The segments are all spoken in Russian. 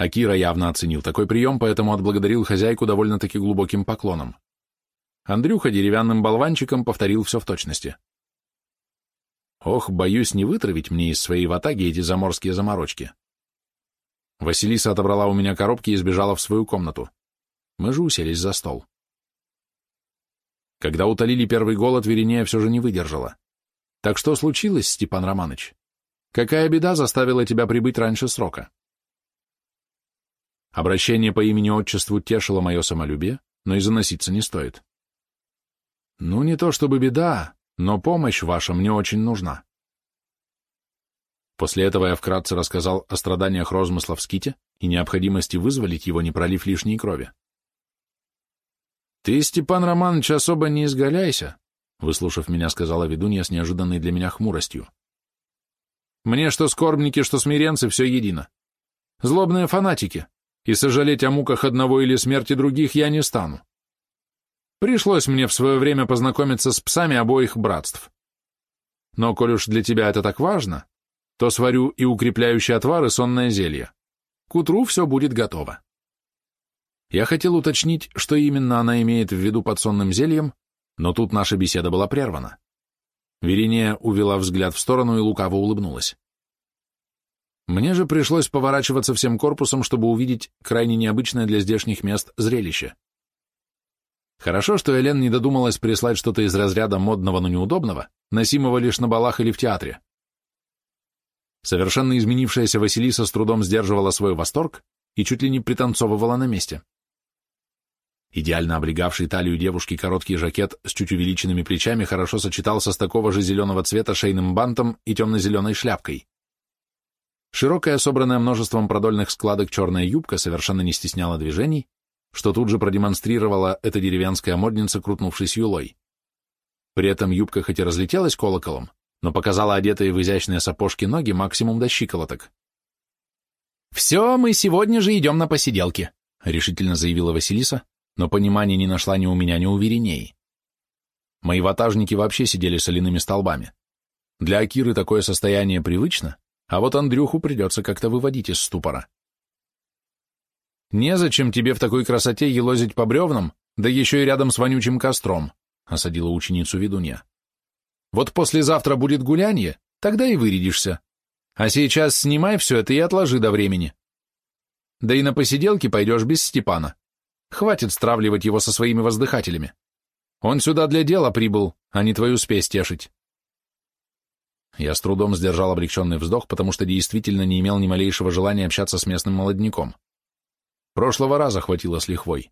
Акира явно оценил такой прием, поэтому отблагодарил хозяйку довольно-таки глубоким поклоном. Андрюха деревянным болванчиком повторил все в точности. Ох, боюсь не вытравить мне из своей ватаги эти заморские заморочки. Василиса отобрала у меня коробки и сбежала в свою комнату. Мы же уселись за стол. Когда утолили первый голод, Веринея все же не выдержала. Так что случилось, Степан Романыч? Какая беда заставила тебя прибыть раньше срока? Обращение по имени-отчеству тешило мое самолюбие, но и заноситься не стоит. Ну, не то чтобы беда, но помощь ваша мне очень нужна. После этого я вкратце рассказал о страданиях розмысла в ските и необходимости вызволить его, не пролив лишней крови. «Ты, Степан Романович, особо не изгаляйся», выслушав меня, сказала ведунья с неожиданной для меня хмуростью. «Мне что скорбники, что смиренцы, все едино. Злобные фанатики, и сожалеть о муках одного или смерти других я не стану. Пришлось мне в свое время познакомиться с псами обоих братств. Но, коль уж для тебя это так важно, то сварю и укрепляющий отвар, и сонное зелье. К утру все будет готово. Я хотел уточнить, что именно она имеет в виду под сонным зельем, но тут наша беседа была прервана. Веринея увела взгляд в сторону и лукаво улыбнулась. Мне же пришлось поворачиваться всем корпусом, чтобы увидеть крайне необычное для здешних мест зрелище. Хорошо, что Элен не додумалась прислать что-то из разряда модного, но неудобного, носимого лишь на балах или в театре. Совершенно изменившаяся Василиса с трудом сдерживала свой восторг и чуть ли не пританцовывала на месте. Идеально облегавший талию девушки короткий жакет с чуть увеличенными плечами хорошо сочетался с такого же зеленого цвета шейным бантом и темно-зеленой шляпкой. Широкая, собранная множеством продольных складок черная юбка совершенно не стесняла движений, что тут же продемонстрировала эта деревенская модница, крутнувшись юлой. При этом юбка хоть и разлетелась колоколом, но показала одетые в изящные сапожки ноги максимум до щиколоток. «Все, мы сегодня же идем на посиделки», — решительно заявила Василиса, но понимания не нашла ни у меня, ни у Вериней. Мои ватажники вообще сидели соляными столбами. Для Акиры такое состояние привычно, а вот Андрюху придется как-то выводить из ступора. «Незачем тебе в такой красоте елозить по бревнам, да еще и рядом с вонючим костром», — осадила ученицу ведунья. «Вот послезавтра будет гулянье, тогда и вырядишься. А сейчас снимай все это и отложи до времени. Да и на посиделки пойдешь без Степана. Хватит стравливать его со своими воздыхателями. Он сюда для дела прибыл, а не твою спесь тешить. Я с трудом сдержал облегченный вздох, потому что действительно не имел ни малейшего желания общаться с местным молодняком. Прошлого раза хватило с лихвой.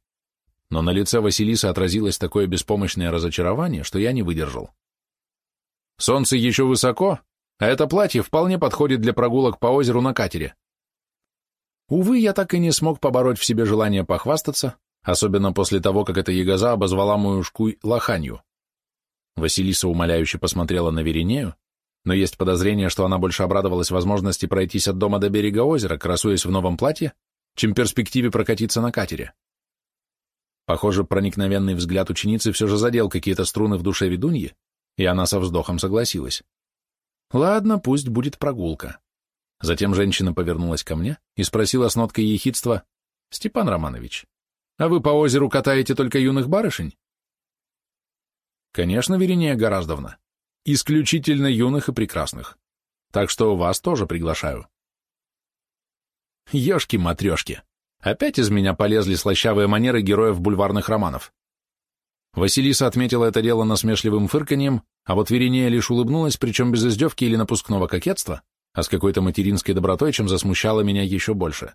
Но на лице Василисы отразилось такое беспомощное разочарование, что я не выдержал. Солнце еще высоко, а это платье вполне подходит для прогулок по озеру на катере. Увы, я так и не смог побороть в себе желание похвастаться, особенно после того, как эта ягоза обозвала мою шкуй лоханью. Василиса умоляюще посмотрела на Веринею, но есть подозрение, что она больше обрадовалась возможности пройтись от дома до берега озера, красуясь в новом платье, чем перспективе прокатиться на катере. Похоже, проникновенный взгляд ученицы все же задел какие-то струны в душе ведуньи, и она со вздохом согласилась. Ладно, пусть будет прогулка. Затем женщина повернулась ко мне и спросила с ноткой ехидства, «Степан Романович, а вы по озеру катаете только юных барышень? Конечно, Веринея Гораздовна. Исключительно юных и прекрасных. Так что вас тоже приглашаю. Ешки-матрешки. Опять из меня полезли слащавые манеры героев бульварных романов. Василиса отметила это дело насмешливым фырканьем, а вот Веринея лишь улыбнулась, причем без издевки или напускного кокетства, а с какой-то материнской добротой, чем засмущала меня еще больше.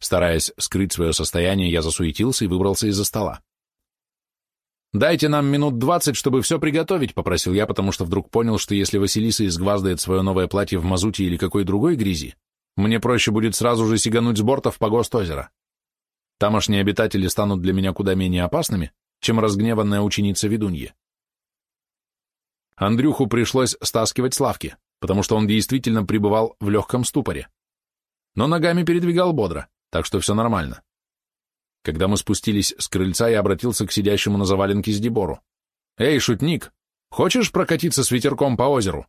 Стараясь скрыть свое состояние, я засуетился и выбрался из-за стола. «Дайте нам минут двадцать, чтобы все приготовить», — попросил я, потому что вдруг понял, что если Василиса изгваздает свое новое платье в мазуте или какой другой грязи, мне проще будет сразу же сигануть с борта в погост озера. Тамошние обитатели станут для меня куда менее опасными, чем разгневанная ученица ведуньи. Андрюху пришлось стаскивать с лавки, потому что он действительно пребывал в легком ступоре. Но ногами передвигал бодро так что все нормально. Когда мы спустились с крыльца, я обратился к сидящему на заваленке с Дебору. «Эй, шутник, хочешь прокатиться с ветерком по озеру?»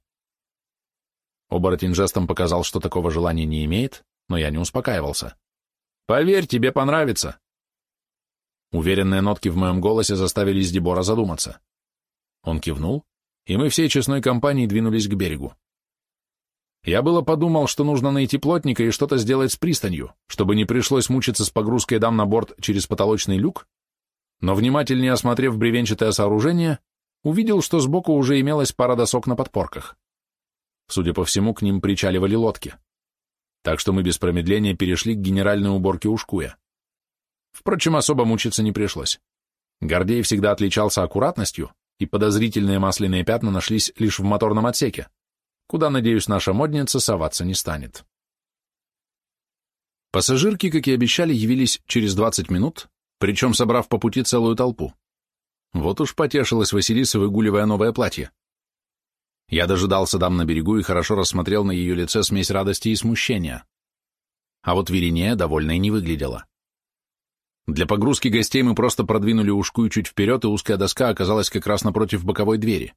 Оборотень жестом показал, что такого желания не имеет, но я не успокаивался. «Поверь, тебе понравится!» Уверенные нотки в моем голосе заставили Сдебора задуматься. Он кивнул, и мы всей честной компанией двинулись к берегу. Я было подумал, что нужно найти плотника и что-то сделать с пристанью, чтобы не пришлось мучиться с погрузкой дам на борт через потолочный люк, но внимательнее осмотрев бревенчатое сооружение, увидел, что сбоку уже имелась пара досок на подпорках. Судя по всему, к ним причаливали лодки. Так что мы без промедления перешли к генеральной уборке ушкуя. Впрочем, особо мучиться не пришлось. Гордей всегда отличался аккуратностью, и подозрительные масляные пятна нашлись лишь в моторном отсеке, куда, надеюсь, наша модница соваться не станет. Пассажирки, как и обещали, явились через 20 минут, причем собрав по пути целую толпу. Вот уж потешилась Василиса, выгуливая новое платье. Я дожидался дам на берегу и хорошо рассмотрел на ее лице смесь радости и смущения. А вот Веринея довольной не выглядела. Для погрузки гостей мы просто продвинули ушку чуть вперед, и узкая доска оказалась как раз напротив боковой двери.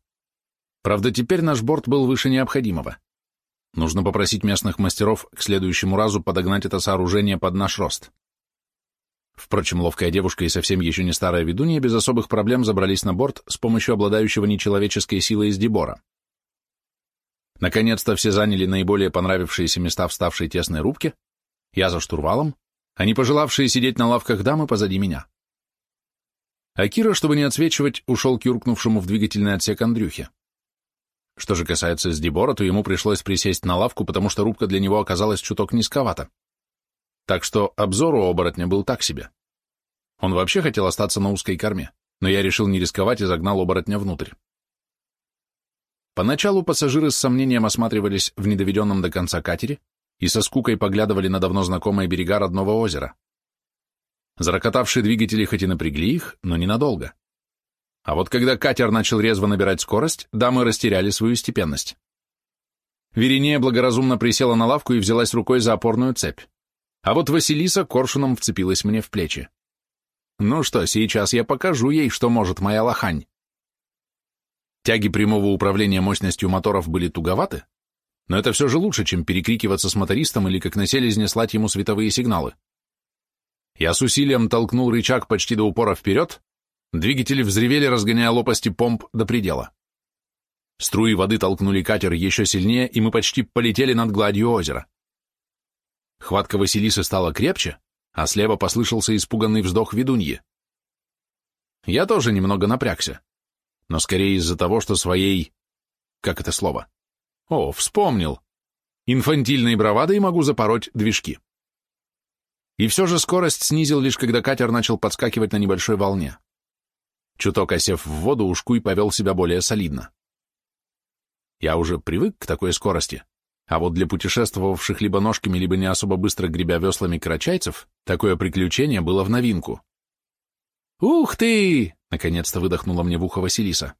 Правда, теперь наш борт был выше необходимого. Нужно попросить местных мастеров к следующему разу подогнать это сооружение под наш рост. Впрочем, ловкая девушка и совсем еще не старая ведунья без особых проблем забрались на борт с помощью обладающего нечеловеческой силой из Дебора. Наконец-то все заняли наиболее понравившиеся места в ставшей тесной рубке, я за штурвалом, а не пожелавшие сидеть на лавках дамы позади меня. А Кира, чтобы не отсвечивать, ушел к юркнувшему в двигательный отсек Андрюхе. Что же касается Сдебора, то ему пришлось присесть на лавку, потому что рубка для него оказалась чуток низковата. Так что обзор у оборотня был так себе. Он вообще хотел остаться на узкой корме, но я решил не рисковать и загнал оборотня внутрь. Поначалу пассажиры с сомнением осматривались в недоведенном до конца катере и со скукой поглядывали на давно знакомые берега родного озера. Зарокотавшие двигатели хоть и напрягли их, но ненадолго. А вот когда катер начал резво набирать скорость, дамы растеряли свою степенность. Веринея благоразумно присела на лавку и взялась рукой за опорную цепь. А вот Василиса коршуном вцепилась мне в плечи. Ну что, сейчас я покажу ей, что может моя лохань. Тяги прямого управления мощностью моторов были туговаты, но это все же лучше, чем перекрикиваться с мотористом или как на селезне слать ему световые сигналы. Я с усилием толкнул рычаг почти до упора вперед, двигатели взревели, разгоняя лопасти помп до предела. Струи воды толкнули катер еще сильнее, и мы почти полетели над гладью озера. Хватка Василисы стала крепче, а слева послышался испуганный вздох ведуньи. Я тоже немного напрягся, но скорее из-за того, что своей... Как это слово? О, вспомнил. Инфантильной бравадой могу запороть движки. И все же скорость снизил лишь когда катер начал подскакивать на небольшой волне. Чуток осев в воду, ушкуй повел себя более солидно. Я уже привык к такой скорости, а вот для путешествовавших либо ножками, либо не особо быстро гребя веслами карачайцев, такое приключение было в новинку. «Ух ты!» — наконец-то выдохнула мне в ухо Василиса.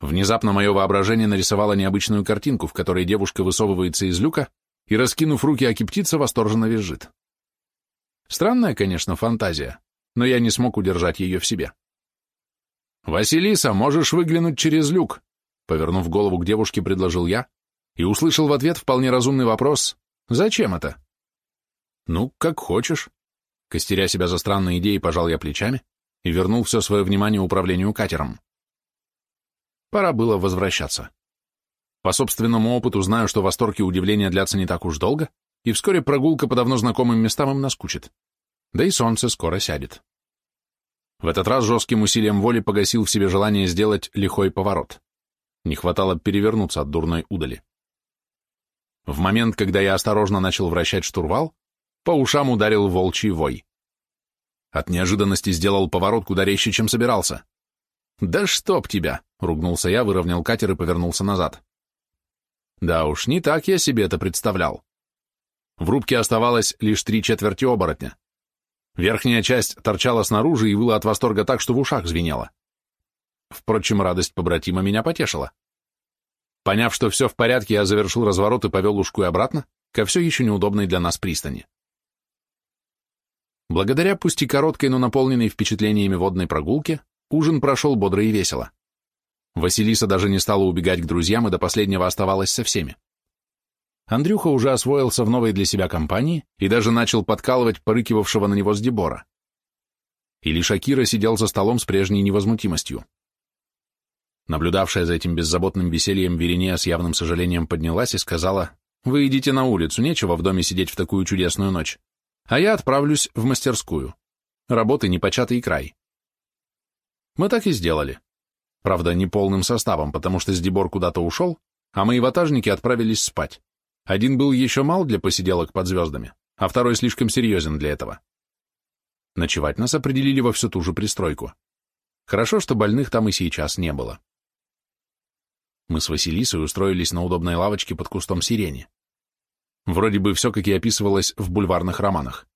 Внезапно мое воображение нарисовало необычную картинку, в которой девушка высовывается из люка и, раскинув руки, аки птица восторженно визжит. Странная, конечно, фантазия, но я не смог удержать ее в себе. «Василиса, можешь выглянуть через люк?» Повернув голову к девушке, предложил я, и услышал в ответ вполне разумный вопрос «Зачем это?» «Ну, как хочешь». Костеря себя за странные идеи, пожал я плечами и вернул все свое внимание управлению катером. Пора было возвращаться. По собственному опыту знаю, что восторг и удивление длятся не так уж долго, и вскоре прогулка по давно знакомым местам им наскучит. Да и солнце скоро сядет. В этот раз жестким усилием воли погасил в себе желание сделать лихой поворот. Не хватало перевернуться от дурной удали. В момент, когда я осторожно начал вращать штурвал, по ушам ударил волчий вой. От неожиданности сделал поворот куда резче, чем собирался. «Да чтоб тебя!» — ругнулся я, выровнял катер и повернулся назад. Да уж, не так я себе это представлял. В рубке оставалось лишь три четверти оборотня. Верхняя часть торчала снаружи и выла от восторга так, что в ушах звенело. Впрочем, радость побратима меня потешила. Поняв, что все в порядке, я завершил разворот и повел ушку и обратно, ко все еще неудобной для нас пристани. Благодаря пусть и короткой, но наполненной впечатлениями водной прогулке, ужин прошел бодро и весело. Василиса даже не стала убегать к друзьям и до последнего оставалась со всеми. Андрюха уже освоился в новой для себя компании и даже начал подкалывать порыкивавшего на него с Дебора. И лишь сидел за столом с прежней невозмутимостью. Наблюдавшая за этим беззаботным весельем Веринея с явным сожалением поднялась и сказала, «Вы идите на улицу, нечего в доме сидеть в такую чудесную ночь, а я отправлюсь в мастерскую. Работы непочатый край». Мы так и сделали. Правда, не полным составом, потому что Сдебор куда-то ушел, а мои ватажники отправились спать. Один был еще мал для посиделок под звездами, а второй слишком серьезен для этого. Ночевать нас определили во всю ту же пристройку. Хорошо, что больных там и сейчас не было. Мы с Василисой устроились на удобной лавочке под кустом сирени. Вроде бы все, как и описывалось в бульварных романах.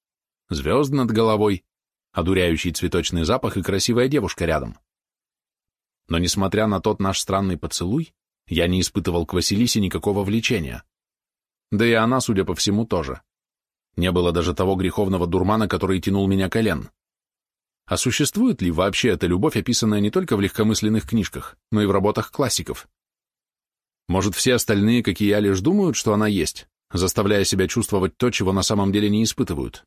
Звезды над головой, одуряющий цветочный запах и красивая девушка рядом. Но несмотря на тот наш странный поцелуй, я не испытывал к Василисе никакого влечения. Да и она, судя по всему, тоже. Не было даже того греховного дурмана, который тянул меня колен. А существует ли вообще эта любовь, описанная не только в легкомысленных книжках, но и в работах классиков? Может, все остальные, как и я, лишь думают, что она есть, заставляя себя чувствовать то, чего на самом деле не испытывают?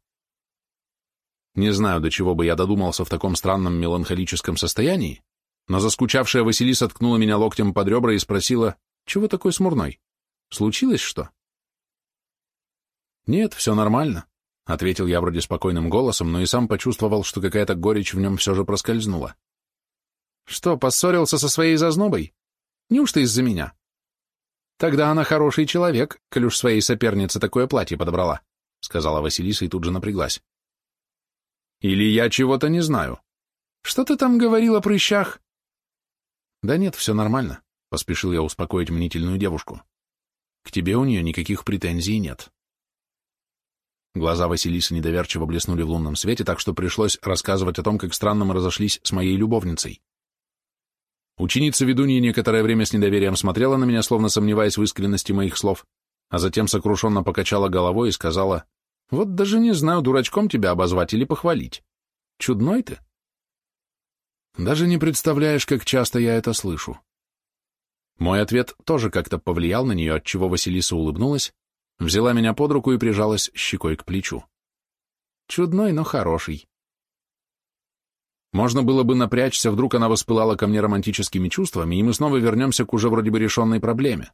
Не знаю, до чего бы я додумался в таком странном меланхолическом состоянии, но заскучавшая Василиса ткнула меня локтем под ребра и спросила, «Чего такой смурной? Случилось что?» «Нет, все нормально», — ответил я вроде спокойным голосом, но и сам почувствовал, что какая-то горечь в нем все же проскользнула. «Что, поссорился со своей зазнобой? Неужто из-за меня?» «Тогда она хороший человек, коль уж своей сопернице такое платье подобрала», — сказала Василиса и тут же напряглась. «Или я чего-то не знаю. Что ты там говорил о прыщах?» «Да нет, все нормально», — поспешил я успокоить мнительную девушку. «К тебе у нее никаких претензий нет». Глаза Василисы недоверчиво блеснули в лунном свете, так что пришлось рассказывать о том, как странно мы разошлись с моей любовницей. Ученица ведуньи некоторое время с недоверием смотрела на меня, словно сомневаясь в искренности моих слов, а затем сокрушенно покачала головой и сказала, «Вот даже не знаю, дурачком тебя обозвать или похвалить. Чудной ты». Даже не представляешь, как часто я это слышу. Мой ответ тоже как-то повлиял на нее, отчего Василиса улыбнулась, взяла меня под руку и прижалась щекой к плечу. Чудной, но хороший. Можно было бы напрячься, вдруг она воспылала ко мне романтическими чувствами, и мы снова вернемся к уже вроде бы решенной проблеме.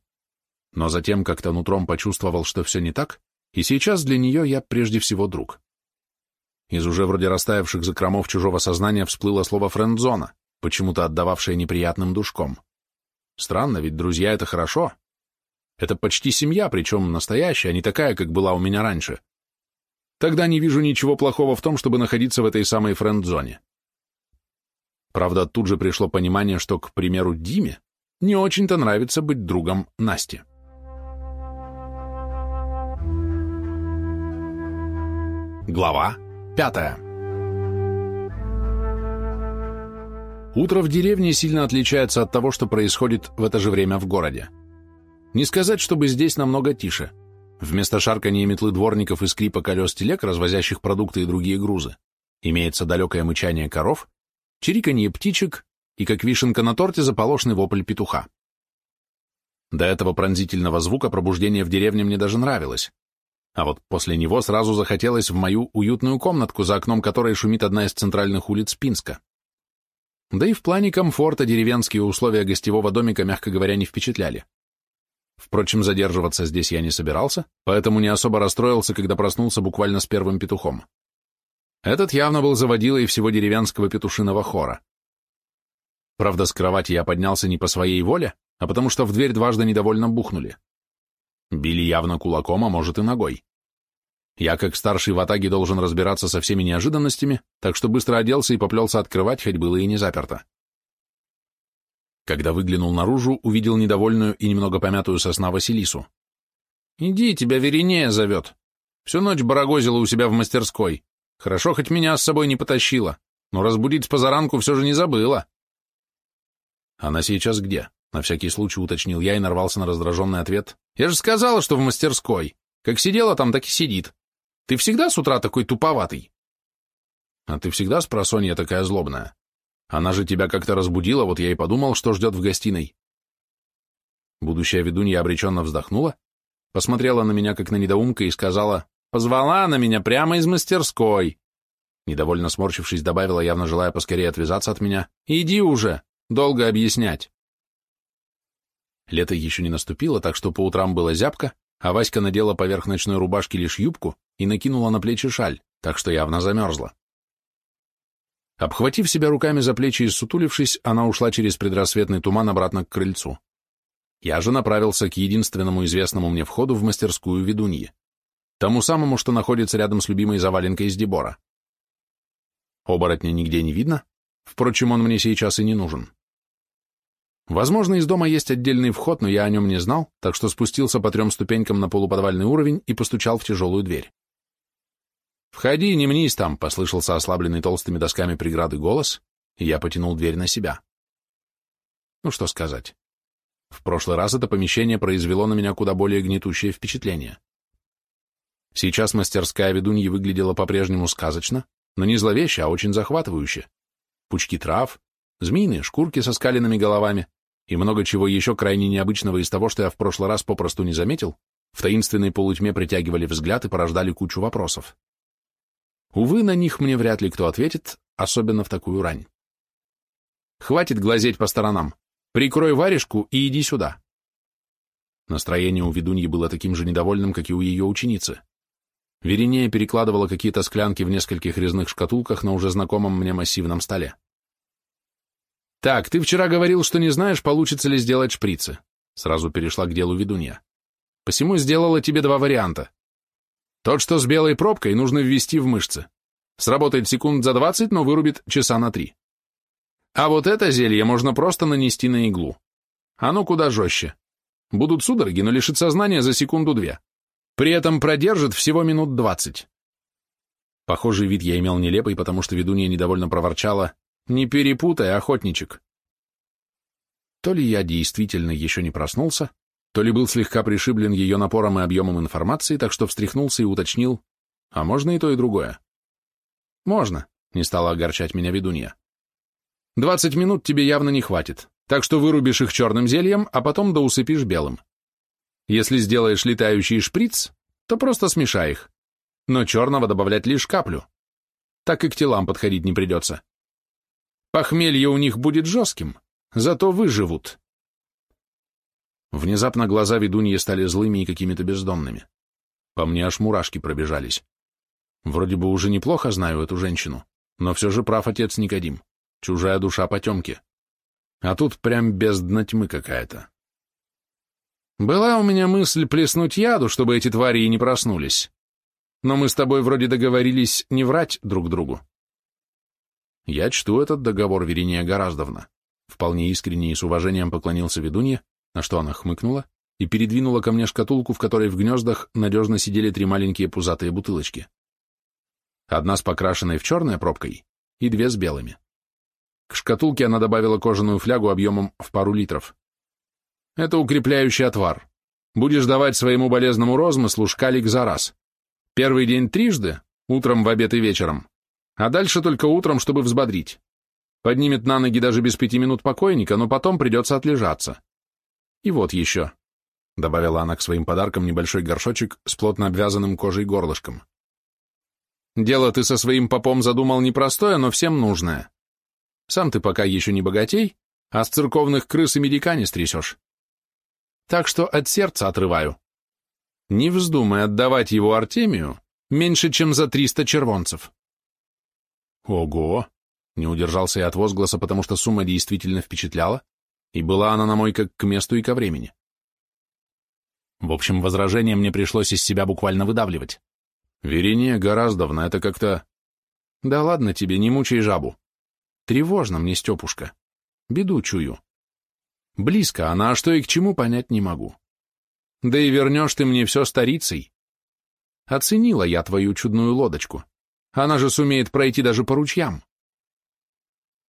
Но затем как-то нутром почувствовал, что все не так, и сейчас для нее я прежде всего друг. Из уже вроде растаявших закромов чужого сознания всплыло слово «френдзона», почему-то отдававшее неприятным душком. Странно, ведь друзья — это хорошо. Это почти семья, причем настоящая, а не такая, как была у меня раньше. Тогда не вижу ничего плохого в том, чтобы находиться в этой самой френд-зоне. Правда, тут же пришло понимание, что, к примеру, Диме не очень-то нравится быть другом Насти. Глава пятая Утро в деревне сильно отличается от того, что происходит в это же время в городе. Не сказать, чтобы здесь намного тише. Вместо шарканья метлы дворников и скрипа колес телег, развозящих продукты и другие грузы, имеется далекое мычание коров, чириканье птичек и, как вишенка на торте, заполошный вопль петуха. До этого пронзительного звука пробуждение в деревне мне даже нравилось. А вот после него сразу захотелось в мою уютную комнатку, за окном которой шумит одна из центральных улиц Пинска. Да и в плане комфорта деревенские условия гостевого домика, мягко говоря, не впечатляли. Впрочем, задерживаться здесь я не собирался, поэтому не особо расстроился, когда проснулся буквально с первым петухом. Этот явно был заводилой всего деревенского петушиного хора. Правда, с кровати я поднялся не по своей воле, а потому что в дверь дважды недовольно бухнули. Били явно кулаком, а может и ногой. Я, как старший в атаге, должен разбираться со всеми неожиданностями, так что быстро оделся и поплелся открывать, хоть было и не заперто. Когда выглянул наружу, увидел недовольную и немного помятую сосна Василису. «Иди, тебя Веринея зовет. Всю ночь барагозила у себя в мастерской. Хорошо, хоть меня с собой не потащила, но разбудить с позаранку все же не забыла». «Она сейчас где?» — на всякий случай уточнил я и нарвался на раздраженный ответ. «Я же сказала, что в мастерской. Как сидела там, так и сидит. Ты всегда с утра такой туповатый?» «А ты всегда с просонья такая злобная?» Она же тебя как-то разбудила, вот я и подумал, что ждет в гостиной. Будущая ведунья обреченно вздохнула, посмотрела на меня как на недоумка и сказала, «Позвала на меня прямо из мастерской». Недовольно сморщившись, добавила, явно желая поскорее отвязаться от меня, «Иди уже, долго объяснять». Лето еще не наступило, так что по утрам было зябко, а Васька надела поверх ночной рубашки лишь юбку и накинула на плечи шаль, так что явно замерзла. Обхватив себя руками за плечи и сутулившись, она ушла через предрассветный туман обратно к крыльцу. Я же направился к единственному известному мне входу в мастерскую ведуньи, тому самому, что находится рядом с любимой заваленкой из Дебора. Оборотня нигде не видно, впрочем, он мне сейчас и не нужен. Возможно, из дома есть отдельный вход, но я о нем не знал, так что спустился по трем ступенькам на полуподвальный уровень и постучал в тяжелую дверь. «Входи, не мнись там», — послышался ослабленный толстыми досками преграды голос, и я потянул дверь на себя. Ну что сказать. В прошлый раз это помещение произвело на меня куда более гнетущее впечатление. Сейчас мастерская ведуньи выглядела по-прежнему сказочно, но не зловеще, а очень захватывающе. Пучки трав, змеиные шкурки со скаленными головами и много чего еще крайне необычного из того, что я в прошлый раз попросту не заметил, в таинственной полутьме притягивали взгляд и порождали кучу вопросов. Увы, на них мне вряд ли кто ответит, особенно в такую рань. Хватит глазеть по сторонам. Прикрой варежку и иди сюда. Настроение у ведуньи было таким же недовольным, как и у ее ученицы. Веринея перекладывала какие-то склянки в нескольких резных шкатулках на уже знакомом мне массивном столе. «Так, ты вчера говорил, что не знаешь, получится ли сделать шприцы». Сразу перешла к делу ведунья. «Посему сделала тебе два варианта. Тот, что с белой пробкой, нужно ввести в мышцы. Сработает секунд за 20, но вырубит часа на 3. А вот это зелье можно просто нанести на иглу. Оно куда жестче. Будут судороги, но лишит сознания за секунду-две. При этом продержит всего минут 20. Похожий вид я имел нелепый, потому что ведунья недовольно проворчала «Не перепутай, охотничек». То ли я действительно еще не проснулся, то ли был слегка пришиблен ее напором и объемом информации, так что встряхнулся и уточнил, а можно и то, и другое. Можно, не стала огорчать меня ведунья. Двадцать минут тебе явно не хватит, так что вырубишь их черным зельем, а потом доусыпишь белым. Если сделаешь летающий шприц, то просто смешай их, но черного добавлять лишь каплю. Так и к телам подходить не придется. Похмелье у них будет жестким, зато выживут. Внезапно глаза ведуньи стали злыми и какими-то бездонными. По мне аж мурашки пробежались. Вроде бы уже неплохо знаю эту женщину, но все же прав отец Никодим. Чужая душа потемки. А тут прям бездна тьмы какая-то. Была у меня мысль плеснуть яду, чтобы эти твари и не проснулись. Но мы с тобой вроде договорились не врать друг другу. Я чту этот договор, Верения Гораздовна. Вполне искренне и с уважением поклонился ведунье, на что она хмыкнула и передвинула ко мне шкатулку, в которой в гнездах надежно сидели три маленькие пузатые бутылочки. Одна с покрашенной в черной пробкой и две с белыми. К шкатулке она добавила кожаную флягу объемом в пару литров. Это укрепляющий отвар. Будешь давать своему болезному розмыслу шкалик за раз. Первый день трижды, утром, в обед и вечером, а дальше только утром, чтобы взбодрить. Поднимет на ноги даже без пяти минут покойника, но потом придется отлежаться. И вот еще, — добавила она к своим подаркам небольшой горшочек с плотно обвязанным кожей горлышком. Дело ты со своим попом задумал непростое, но всем нужное. Сам ты пока еще не богатей, а с церковных крыс и медика не стрясешь. Так что от сердца отрываю. Не вздумай отдавать его Артемию меньше, чем за триста червонцев. Ого! Не удержался я от возгласа, потому что сумма действительно впечатляла, и была она на мой как к месту и ко времени. В общем, возражение мне пришлось из себя буквально выдавливать. Верение Гораздовна, это как-то... Да ладно тебе, не мучай жабу. Тревожно мне, Степушка. Беду чую. Близко она, а что и к чему, понять не могу. Да и вернешь ты мне все старицей. Оценила я твою чудную лодочку. Она же сумеет пройти даже по ручьям.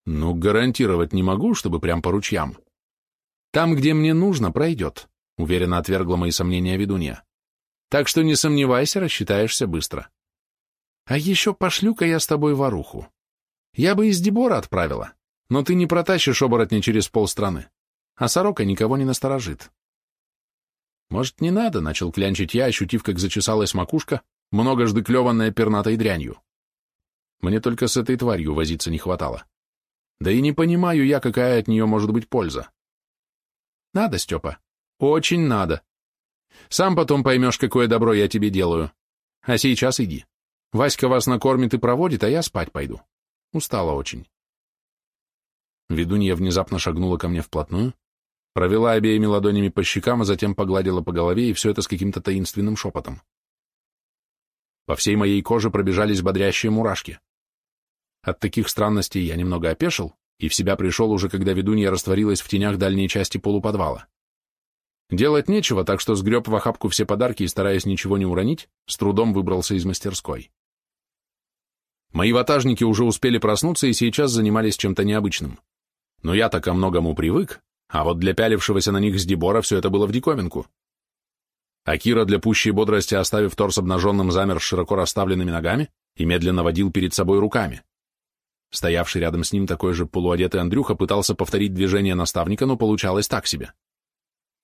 Ну, гарантировать не могу, чтобы прям по ручьям. Там, где мне нужно, пройдет, уверенно отвергла мои сомнения ведунья. Так что не сомневайся, рассчитаешься быстро. А еще пошлю-ка я с тобой воруху. Я бы из Дебора отправила, но ты не протащишь оборотня через полстраны, а сорока никого не насторожит. Может, не надо, начал клянчить я, ощутив, как зачесалась макушка, многожды клеванная пернатой дрянью. Мне только с этой тварью возиться не хватало. Да и не понимаю я, какая от нее может быть польза. Надо, Степа, очень надо. Сам потом поймешь, какое добро я тебе делаю. А сейчас иди. Васька вас накормит и проводит, а я спать пойду. Устала очень. Ведунья внезапно шагнула ко мне вплотную, провела обеими ладонями по щекам, а затем погладила по голове, и все это с каким-то таинственным шепотом. По всей моей коже пробежались бодрящие мурашки. От таких странностей я немного опешил и в себя пришел уже, когда ведунья растворилась в тенях дальней части полуподвала. Делать нечего, так что сгреб в охапку все подарки и, стараясь ничего не уронить, с трудом выбрался из мастерской. Мои ватажники уже успели проснуться и сейчас занимались чем-то необычным. Но я-то ко многому привык, а вот для пялившегося на них с Дебора все это было в диковинку. Акира для пущей бодрости, оставив торс обнаженным, замер с широко расставленными ногами и медленно водил перед собой руками. Стоявший рядом с ним такой же полуодетый Андрюха пытался повторить движение наставника, но получалось так себе.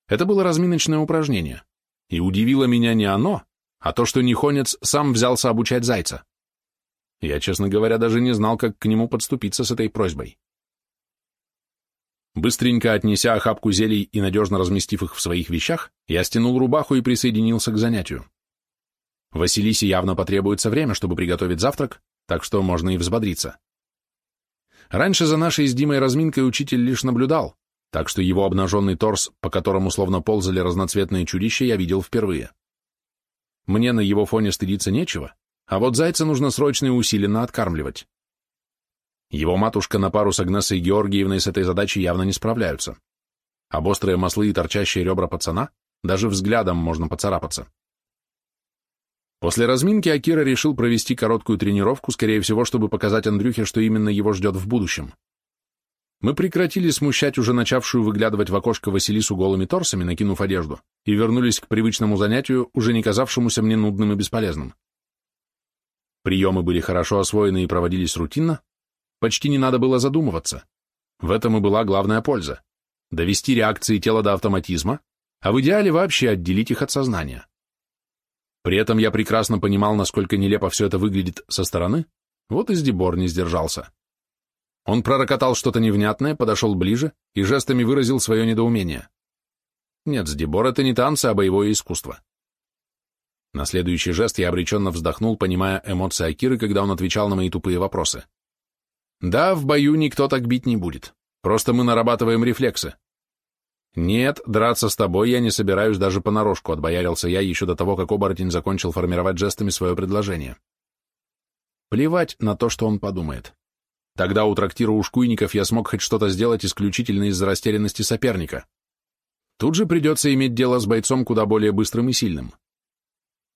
Это было разминочное упражнение, и удивило меня не оно, а то, что Нихонец сам взялся обучать зайца. Я, честно говоря, даже не знал, как к нему подступиться с этой просьбой. Быстренько отнеся охапку зелий и надежно разместив их в своих вещах, я стянул рубаху и присоединился к занятию. Василисе явно потребуется время, чтобы приготовить завтрак, так что можно и взбодриться. Раньше за нашей с Димой разминкой учитель лишь наблюдал, так что его обнаженный торс, по которому словно ползали разноцветные чудища, я видел впервые. Мне на его фоне стыдиться нечего, а вот зайца нужно срочно и усиленно откармливать. Его матушка на пару с Агнесой Георгиевной с этой задачей явно не справляются. Об острые маслы и торчащие ребра пацана даже взглядом можно поцарапаться. После разминки Акира решил провести короткую тренировку, скорее всего, чтобы показать Андрюхе, что именно его ждет в будущем. Мы прекратили смущать уже начавшую выглядывать в окошко Василису голыми торсами, накинув одежду, и вернулись к привычному занятию, уже не казавшемуся мне нудным и бесполезным. Приемы были хорошо освоены и проводились рутинно, почти не надо было задумываться. В этом и была главная польза — довести реакции тела до автоматизма, а в идеале вообще отделить их от сознания. При этом я прекрасно понимал, насколько нелепо все это выглядит со стороны, вот и Сдебор не сдержался. Он пророкотал что-то невнятное, подошел ближе и жестами выразил свое недоумение. Нет, Сдебор — это не танцы, а боевое искусство. На следующий жест я обреченно вздохнул, понимая эмоции Акиры, когда он отвечал на мои тупые вопросы. Да, в бою никто так бить не будет. Просто мы нарабатываем рефлексы. Нет, драться с тобой я не собираюсь даже понарошку, отбоярился я еще до того, как оборотень закончил формировать жестами свое предложение. Плевать на то, что он подумает. Тогда у трактира ушкуйников я смог хоть что-то сделать исключительно из-за растерянности соперника. Тут же придется иметь дело с бойцом куда более быстрым и сильным.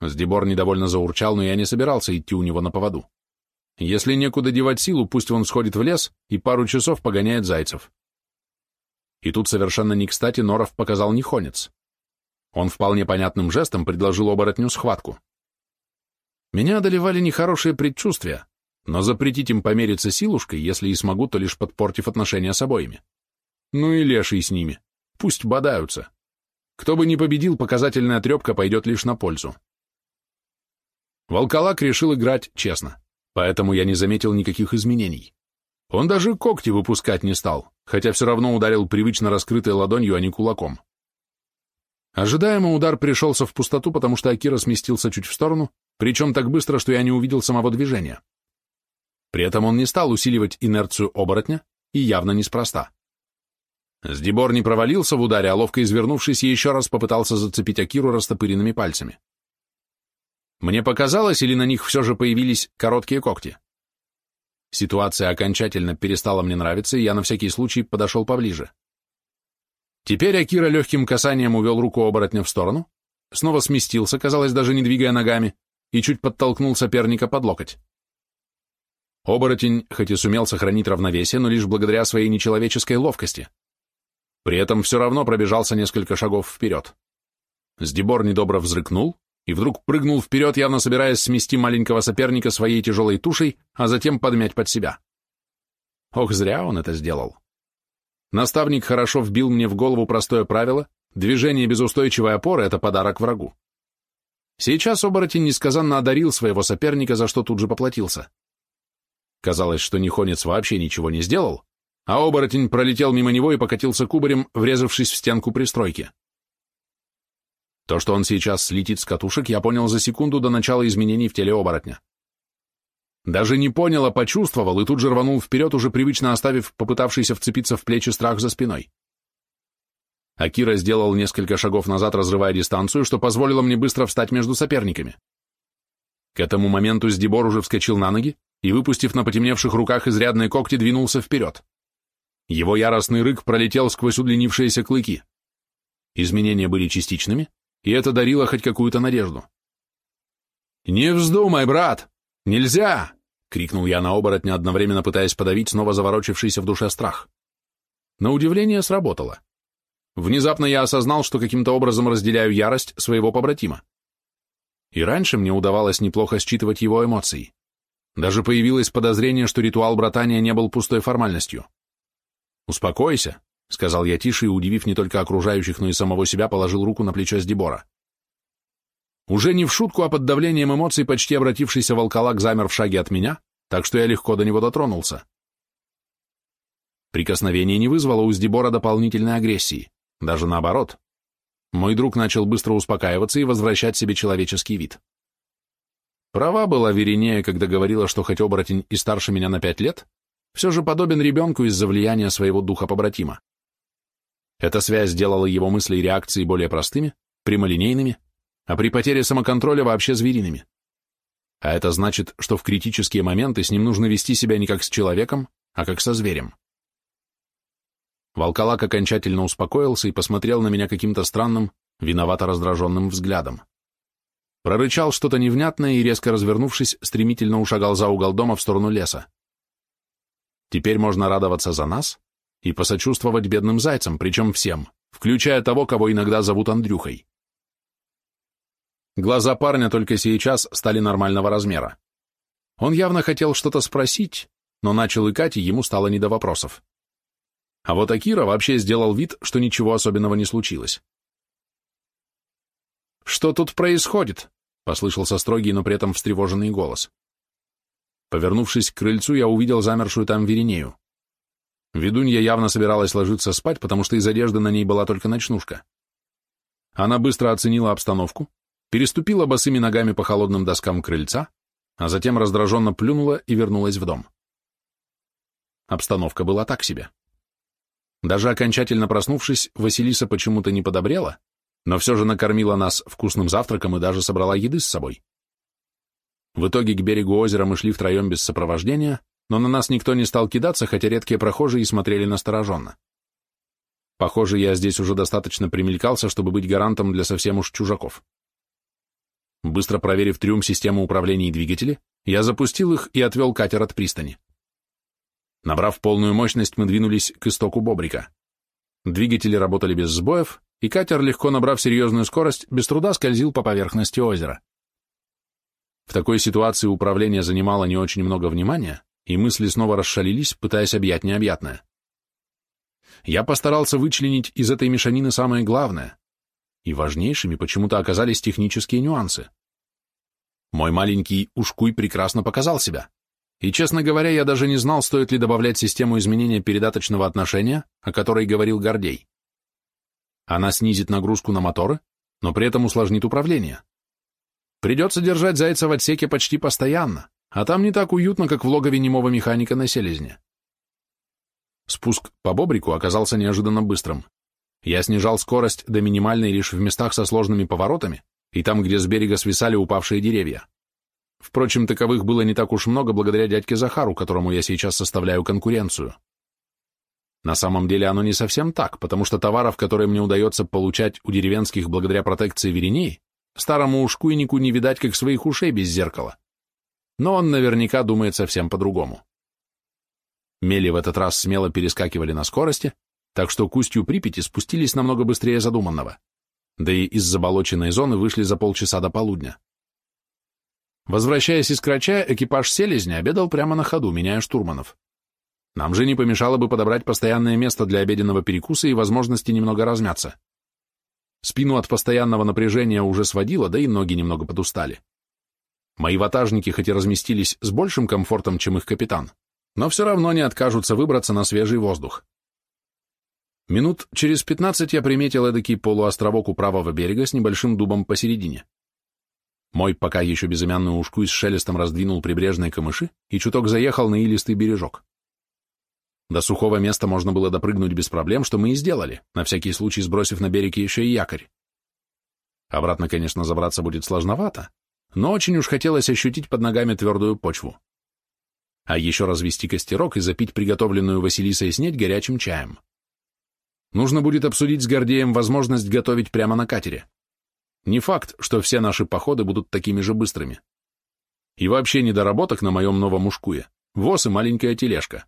Сдебор недовольно заурчал, но я не собирался идти у него на поводу. Если некуда девать силу, пусть он сходит в лес и пару часов погоняет зайцев. И тут совершенно не кстати Норов показал нехонец. Он вполне понятным жестом предложил оборотню схватку. Меня одолевали нехорошие предчувствия, но запретить им помериться силушкой, если и смогу, то лишь подпортив отношения с обоими. Ну и леший с ними. Пусть бодаются. Кто бы ни победил, показательная трепка пойдет лишь на пользу. Волколак решил играть честно, поэтому я не заметил никаких изменений. Он даже когти выпускать не стал, хотя все равно ударил привычно раскрытой ладонью, а не кулаком. Ожидаемо удар пришелся в пустоту, потому что Акира сместился чуть в сторону, причем так быстро, что я не увидел самого движения. При этом он не стал усиливать инерцию оборотня, и явно неспроста. Сдебор не провалился в ударе, а ловко извернувшись, еще раз попытался зацепить Акиру растопыренными пальцами. Мне показалось, или на них все же появились короткие когти? Ситуация окончательно перестала мне нравиться, и я на всякий случай подошел поближе. Теперь Акира легким касанием увел руку оборотня в сторону, снова сместился, казалось, даже не двигая ногами, и чуть подтолкнул соперника под локоть. Оборотень хоть и сумел сохранить равновесие, но лишь благодаря своей нечеловеческой ловкости. При этом все равно пробежался несколько шагов вперед. Сдебор недобро взрыкнул, и вдруг прыгнул вперед, явно собираясь смести маленького соперника своей тяжелой тушей, а затем подмять под себя. Ох, зря он это сделал. Наставник хорошо вбил мне в голову простое правило движение без устойчивой опоры — это подарок врагу. Сейчас оборотень несказанно одарил своего соперника, за что тут же поплатился. Казалось, что Нихонец вообще ничего не сделал, а оборотень пролетел мимо него и покатился кубарем, врезавшись в стенку пристройки. То, что он сейчас слетит с катушек, я понял за секунду до начала изменений в теле оборотня. Даже не понял, а почувствовал, и тут же рванул вперед, уже привычно оставив попытавшийся вцепиться в плечи страх за спиной. Акира сделал несколько шагов назад, разрывая дистанцию, что позволило мне быстро встать между соперниками. К этому моменту Сдибор уже вскочил на ноги и, выпустив на потемневших руках изрядные когти, двинулся вперед. Его яростный рык пролетел сквозь удлинившиеся клыки. Изменения были частичными, и это дарило хоть какую-то надежду. «Не вздумай, брат! Нельзя!» — крикнул я на оборотня, одновременно пытаясь подавить снова заворочившийся в душе страх. На удивление сработало. Внезапно я осознал, что каким-то образом разделяю ярость своего побратима. И раньше мне удавалось неплохо считывать его эмоции. Даже появилось подозрение, что ритуал братания не был пустой формальностью. «Успокойся», — сказал я тише и, удивив не только окружающих, но и самого себя, положил руку на плечо Сдебора. Уже не в шутку, а под давлением эмоций почти обратившийся волколак замер в шаге от меня, так что я легко до него дотронулся. Прикосновение не вызвало у Сдебора дополнительной агрессии. Даже наоборот. Мой друг начал быстро успокаиваться и возвращать себе человеческий вид. Права была Веринея, когда говорила, что хоть оборотень и старше меня на пять лет, все же подобен ребенку из-за влияния своего духа-побратима. Эта связь сделала его мысли и реакции более простыми, прямолинейными, а при потере самоконтроля вообще звериными. А это значит, что в критические моменты с ним нужно вести себя не как с человеком, а как со зверем. Волколак окончательно успокоился и посмотрел на меня каким-то странным, виновато раздраженным взглядом. Прорычал что-то невнятное и, резко развернувшись, стремительно ушагал за угол дома в сторону леса. Теперь можно радоваться за нас и посочувствовать бедным зайцам, причем всем, включая того, кого иногда зовут Андрюхой. Глаза парня только сейчас стали нормального размера. Он явно хотел что-то спросить, но начал икать, и ему стало не до вопросов. А вот Акира вообще сделал вид, что ничего особенного не случилось. «Что тут происходит?» — послышался строгий, но при этом встревоженный голос. Повернувшись к крыльцу, я увидел замершую там Веринею. Ведунья явно собиралась ложиться спать, потому что из одежды на ней была только ночнушка. Она быстро оценила обстановку, переступила босыми ногами по холодным доскам крыльца, а затем раздраженно плюнула и вернулась в дом. Обстановка была так себе. Даже окончательно проснувшись, Василиса почему-то не подобрела, но все же накормила нас вкусным завтраком и даже собрала еды с собой. В итоге к берегу озера мы шли втроем без сопровождения, но на нас никто не стал кидаться, хотя редкие прохожие смотрели настороженно. Похоже, я здесь уже достаточно примелькался, чтобы быть гарантом для совсем уж чужаков. Быстро проверив трюм системы управления и двигатели, я запустил их и отвел катер от пристани. Набрав полную мощность, мы двинулись к истоку Бобрика. Двигатели работали без сбоев, и катер, легко набрав серьезную скорость, без труда скользил по поверхности озера. В такой ситуации управление занимало не очень много внимания, и мысли снова расшалились, пытаясь объять необъятное. Я постарался вычленить из этой мешанины самое главное, и важнейшими почему-то оказались технические нюансы. Мой маленький ушкуй прекрасно показал себя. И, честно говоря, я даже не знал, стоит ли добавлять систему изменения передаточного отношения, о которой говорил Гордей. Она снизит нагрузку на моторы, но при этом усложнит управление. Придется держать зайца в отсеке почти постоянно, а там не так уютно, как в логове немого механика на селезне. Спуск по бобрику оказался неожиданно быстрым. Я снижал скорость до минимальной лишь в местах со сложными поворотами и там, где с берега свисали упавшие деревья. Впрочем, таковых было не так уж много благодаря дядьке Захару, которому я сейчас составляю конкуренцию. На самом деле оно не совсем так, потому что товаров, которые мне удается получать у деревенских благодаря протекции вереней, старому ушкуйнику не видать, как своих ушей без зеркала. Но он наверняка думает совсем по-другому. Мели в этот раз смело перескакивали на скорости, так что к устью Припяти спустились намного быстрее задуманного, да и из заболоченной зоны вышли за полчаса до полудня. Возвращаясь из Крача, экипаж Селезня обедал прямо на ходу, меняя штурманов. Нам же не помешало бы подобрать постоянное место для обеденного перекуса и возможности немного размяться. Спину от постоянного напряжения уже сводило, да и ноги немного подустали. Мои ватажники хоть и разместились с большим комфортом, чем их капитан, но все равно не откажутся выбраться на свежий воздух. Минут через пятнадцать я приметил эдакий полуостровок у правого берега с небольшим дубом посередине. Мой пока еще безымянную ушку с шелестом раздвинул прибрежные камыши и чуток заехал на илистый бережок. До сухого места можно было допрыгнуть без проблем, что мы и сделали, на всякий случай сбросив на берег еще и якорь. Обратно, конечно, забраться будет сложновато, но очень уж хотелось ощутить под ногами твердую почву. А еще развести костерок и запить приготовленную Василисой снедь горячим чаем. Нужно будет обсудить с Гордеем возможность готовить прямо на катере. Не факт, что все наши походы будут такими же быстрыми. И вообще недоработок на моем новом ушкуе. Воз и маленькая тележка.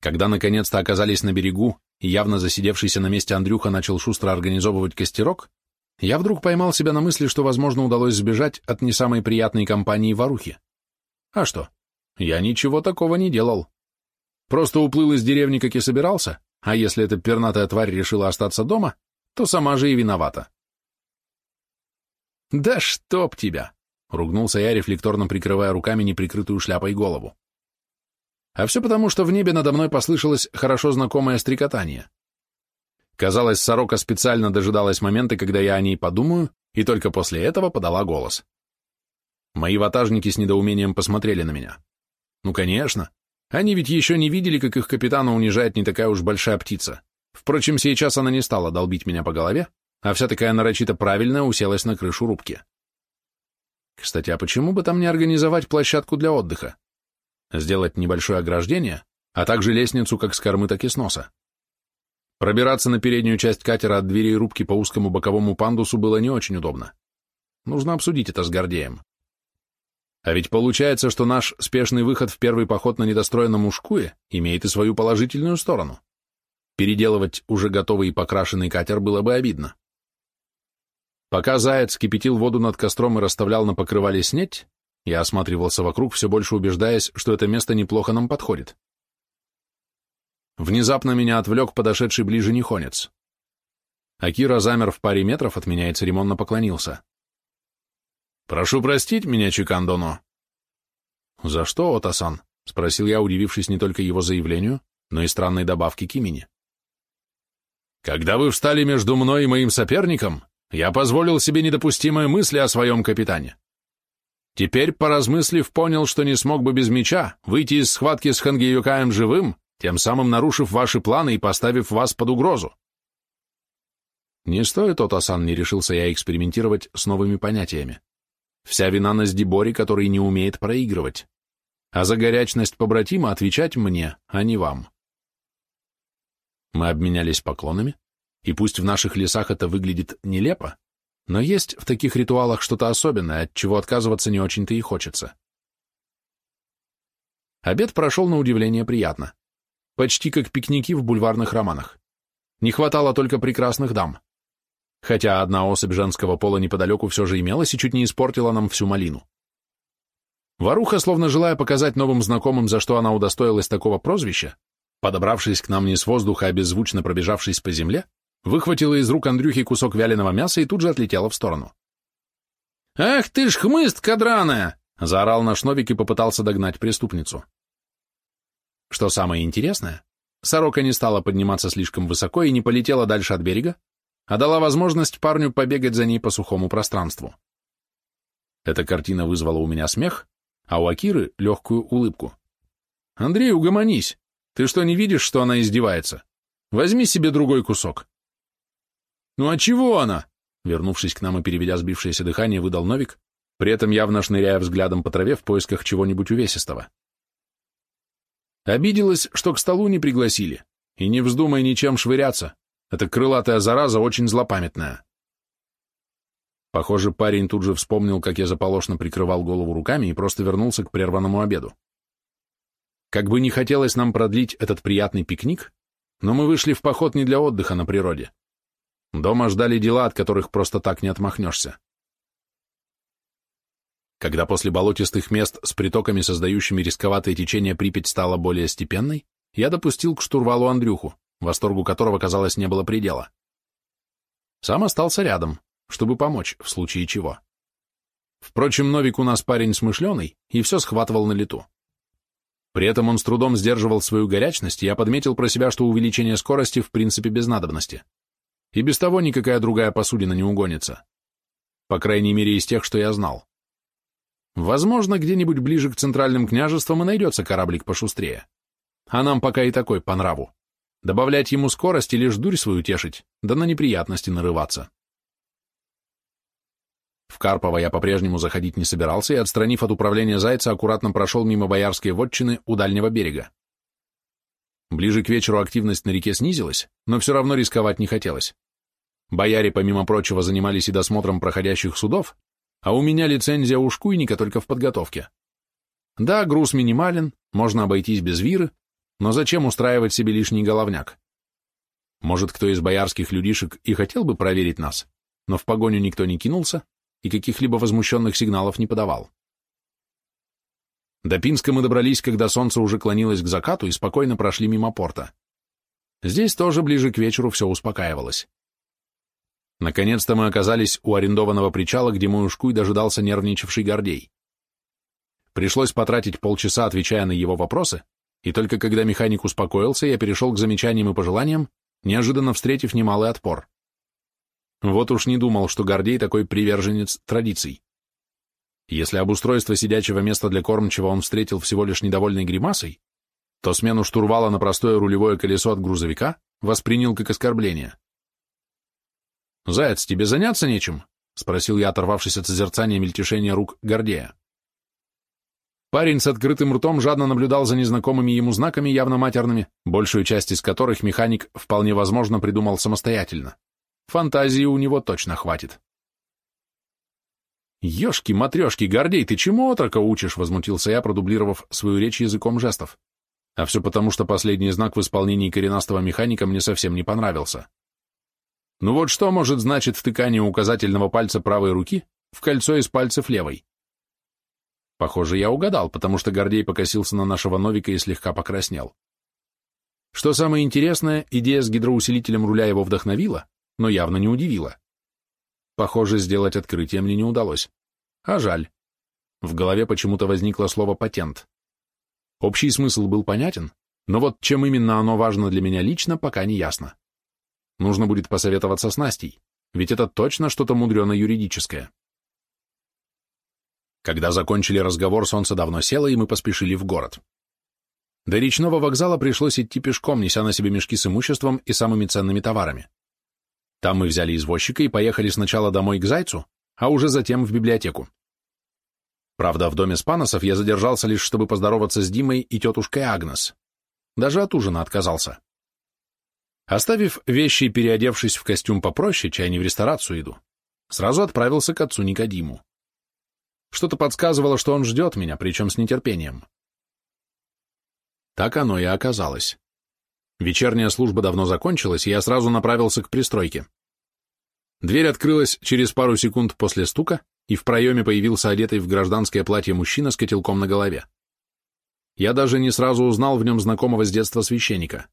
Когда наконец-то оказались на берегу, и явно засидевшийся на месте Андрюха начал шустро организовывать костерок, я вдруг поймал себя на мысли, что, возможно, удалось сбежать от не самой приятной компании Варухи. А что? Я ничего такого не делал. Просто уплыл из деревни, как и собирался, а если эта пернатая тварь решила остаться дома, то сама же и виновата. «Да чтоб тебя!» — ругнулся я, рефлекторно прикрывая руками неприкрытую шляпой голову. А все потому, что в небе надо мной послышалось хорошо знакомое стрекотание. Казалось, сорока специально дожидалась момента, когда я о ней подумаю, и только после этого подала голос. Мои ватажники с недоумением посмотрели на меня. Ну, конечно. Они ведь еще не видели, как их капитана унижает не такая уж большая птица. Впрочем, сейчас она не стала долбить меня по голове, а вся такая нарочито правильная уселась на крышу рубки. Кстати, а почему бы там не организовать площадку для отдыха? сделать небольшое ограждение, а также лестницу как с кормы, так и с носа. Пробираться на переднюю часть катера от дверей рубки по узкому боковому пандусу было не очень удобно. Нужно обсудить это с Гордеем. А ведь получается, что наш спешный выход в первый поход на недостроенном ушкуе имеет и свою положительную сторону. Переделывать уже готовый и покрашенный катер было бы обидно. Пока Заяц кипятил воду над костром и расставлял на покрывале снеть, я осматривался вокруг, все больше убеждаясь, что это место неплохо нам подходит. Внезапно меня отвлек подошедший ближе Нихонец. Акира замер в паре метров от меня и церемонно поклонился. «Прошу простить меня, Чикандоно». «За что, Отасан?» — спросил я, удивившись не только его заявлению, но и странной добавке к имени. «Когда вы встали между мной и моим соперником, я позволил себе недопустимые мысли о своем капитане. Теперь, поразмыслив, понял, что не смог бы без меча выйти из схватки с Хангиюкаем живым, тем самым нарушив ваши планы и поставив вас под угрозу. Не стоит, Отасан, не решился я экспериментировать с новыми понятиями. Вся вина на Сдиборе, который не умеет проигрывать. А за горячность побратима отвечать мне, а не вам. Мы обменялись поклонами, и пусть в наших лесах это выглядит нелепо, но есть в таких ритуалах что-то особенное, от чего отказываться не очень-то и хочется. Обед прошел на удивление приятно. Почти как пикники в бульварных романах. Не хватало только прекрасных дам. Хотя одна особь женского пола неподалеку все же имелась и чуть не испортила нам всю малину. Варуха, словно желая показать новым знакомым, за что она удостоилась такого прозвища, подобравшись к нам не с воздуха, а беззвучно пробежавшись по земле, выхватила из рук Андрюхи кусок вяленого мяса и тут же отлетела в сторону. «Ах ты ж хмыст, кадраная!» — заорал наш Новик и попытался догнать преступницу. Что самое интересное, сорока не стала подниматься слишком высоко и не полетела дальше от берега, а дала возможность парню побегать за ней по сухому пространству. Эта картина вызвала у меня смех, а у Акиры — легкую улыбку. «Андрей, угомонись! Ты что, не видишь, что она издевается? Возьми себе другой кусок!» «Ну а чего она?» Вернувшись к нам и переведя сбившееся дыхание, выдал Новик, при этом явно шныряя взглядом по траве в поисках чего-нибудь увесистого. Обиделась, что к столу не пригласили, и не вздумай ничем швыряться. Эта крылатая зараза очень злопамятная. Похоже, парень тут же вспомнил, как я заполошно прикрывал голову руками и просто вернулся к прерванному обеду. Как бы не хотелось нам продлить этот приятный пикник, но мы вышли в поход не для отдыха на природе. Дома ждали дела, от которых просто так не отмахнешься. Когда после болотистых мест с притоками, создающими рисковатое течение, Припять стала более степенной, я допустил к штурвалу Андрюху, восторгу которого, казалось, не было предела. Сам остался рядом, чтобы помочь в случае чего. Впрочем, Новик у нас парень смышленый и все схватывал на лету. При этом он с трудом сдерживал свою горячность, и я подметил про себя, что увеличение скорости в принципе без надобности. И без того никакая другая посудина не угонится. По крайней мере, из тех, что я знал. Возможно, где-нибудь ближе к центральным княжествам и найдется кораблик пошустрее. А нам пока и такой по нраву. Добавлять ему скорость и лишь дурь свою тешить, да на неприятности нарываться. В Карпово я по-прежнему заходить не собирался и, отстранив от управления Зайца, аккуратно прошел мимо боярской вотчины у дальнего берега. Ближе к вечеру активность на реке снизилась, но все равно рисковать не хотелось. Бояре, помимо прочего, занимались и досмотром проходящих судов, а у меня лицензия у шкуйника только в подготовке. Да, груз минимален, можно обойтись без виры, но зачем устраивать себе лишний головняк? Может, кто из боярских людишек и хотел бы проверить нас, но в погоню никто не кинулся, и каких-либо возмущенных сигналов не подавал. До Пинска мы добрались, когда солнце уже клонилось к закату и спокойно прошли мимо порта. Здесь тоже ближе к вечеру все успокаивалось. Наконец-то мы оказались у арендованного причала, где мой ушкуй дожидался нервничавший Гордей. Пришлось потратить полчаса, отвечая на его вопросы, и только когда механик успокоился, я перешел к замечаниям и пожеланиям, неожиданно встретив немалый отпор. Вот уж не думал, что Гордей такой приверженец традиций. Если обустройство сидячего места для кормчего он встретил всего лишь недовольной гримасой, то смену штурвала на простое рулевое колесо от грузовика воспринял как оскорбление. «Заяц, тебе заняться нечем?» — спросил я, оторвавшись от созерцания мельтешения рук Гордея. Парень с открытым ртом жадно наблюдал за незнакомыми ему знаками, явно матерными, большую часть из которых механик вполне возможно придумал самостоятельно. Фантазии у него точно хватит. «Ешки-матрешки, Гордей, ты чему отрока учишь?» — возмутился я, продублировав свою речь языком жестов. А все потому, что последний знак в исполнении коренастого механика мне совсем не понравился. Ну вот что может значить втыкание указательного пальца правой руки в кольцо из пальцев левой? Похоже, я угадал, потому что Гордей покосился на нашего Новика и слегка покраснел. Что самое интересное, идея с гидроусилителем руля его вдохновила, но явно не удивило. Похоже, сделать открытие мне не удалось. А жаль. В голове почему-то возникло слово «патент». Общий смысл был понятен, но вот чем именно оно важно для меня лично, пока не ясно. Нужно будет посоветоваться с Настей, ведь это точно что-то мудрено юридическое. Когда закончили разговор, солнце давно село, и мы поспешили в город. До речного вокзала пришлось идти пешком, неся на себе мешки с имуществом и самыми ценными товарами. Там мы взяли извозчика и поехали сначала домой к Зайцу, а уже затем в библиотеку. Правда, в доме Спаносов я задержался лишь, чтобы поздороваться с Димой и тетушкой Агнес. Даже от ужина отказался. Оставив вещи и переодевшись в костюм попроще, чай не в ресторацию иду, сразу отправился к отцу Никодиму. Что-то подсказывало, что он ждет меня, причем с нетерпением. Так оно и оказалось. Вечерняя служба давно закончилась, и я сразу направился к пристройке. Дверь открылась через пару секунд после стука, и в проеме появился одетый в гражданское платье мужчина с котелком на голове. Я даже не сразу узнал в нем знакомого с детства священника.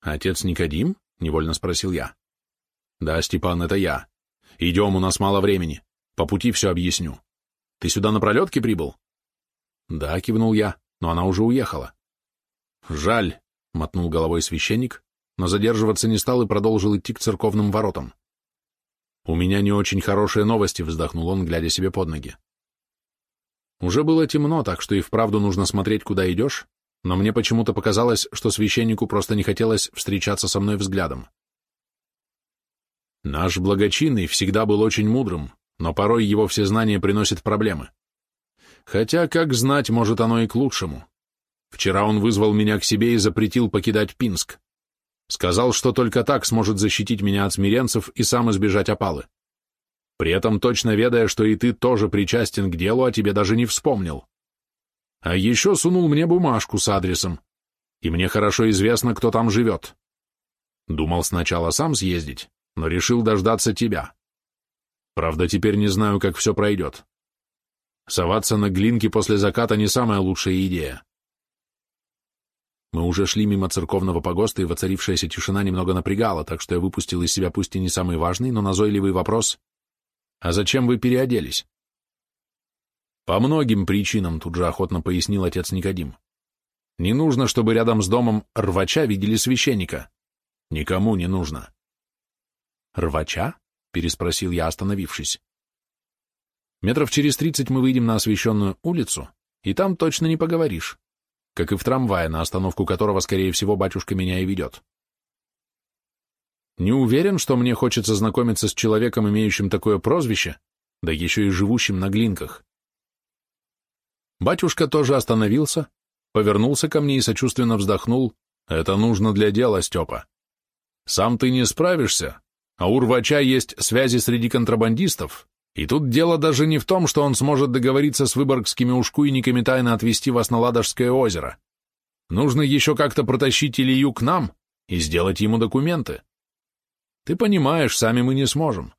«Отец Никодим?» — невольно спросил я. «Да, Степан, это я. Идем, у нас мало времени. По пути все объясню. Ты сюда на пролетке прибыл?» «Да», — кивнул я, но она уже уехала. «Жаль», — мотнул головой священник, но задерживаться не стал и продолжил идти к церковным воротам. «У меня не очень хорошие новости», — вздохнул он, глядя себе под ноги. Уже было темно, так что и вправду нужно смотреть, куда идешь, но мне почему-то показалось, что священнику просто не хотелось встречаться со мной взглядом. Наш благочинный всегда был очень мудрым, но порой его всезнание приносит проблемы. Хотя, как знать, может оно и к лучшему. Вчера он вызвал меня к себе и запретил покидать Пинск. Сказал, что только так сможет защитить меня от смиренцев и сам избежать опалы. При этом точно ведая, что и ты тоже причастен к делу, а тебе даже не вспомнил. А еще сунул мне бумажку с адресом, и мне хорошо известно, кто там живет. Думал сначала сам съездить, но решил дождаться тебя. Правда, теперь не знаю, как все пройдет. Соваться на глинки после заката не самая лучшая идея. Мы уже шли мимо церковного погоста, и воцарившаяся тишина немного напрягала, так что я выпустил из себя пусть и не самый важный, но назойливый вопрос «А зачем вы переоделись?» «По многим причинам», — тут же охотно пояснил отец Никодим. «Не нужно, чтобы рядом с домом рвача видели священника. Никому не нужно». «Рвача?» — переспросил я, остановившись. «Метров через тридцать мы выйдем на освещенную улицу, и там точно не поговоришь, как и в трамвае, на остановку которого, скорее всего, батюшка меня и ведет. Не уверен, что мне хочется знакомиться с человеком, имеющим такое прозвище, да еще и живущим на глинках. Батюшка тоже остановился, повернулся ко мне и сочувственно вздохнул. «Это нужно для дела, Степа. Сам ты не справишься, а у рвача есть связи среди контрабандистов, и тут дело даже не в том, что он сможет договориться с выборгскими ушкуйниками тайно отвезти вас на Ладожское озеро. Нужно еще как-то протащить Илью к нам и сделать ему документы. Ты понимаешь, сами мы не сможем.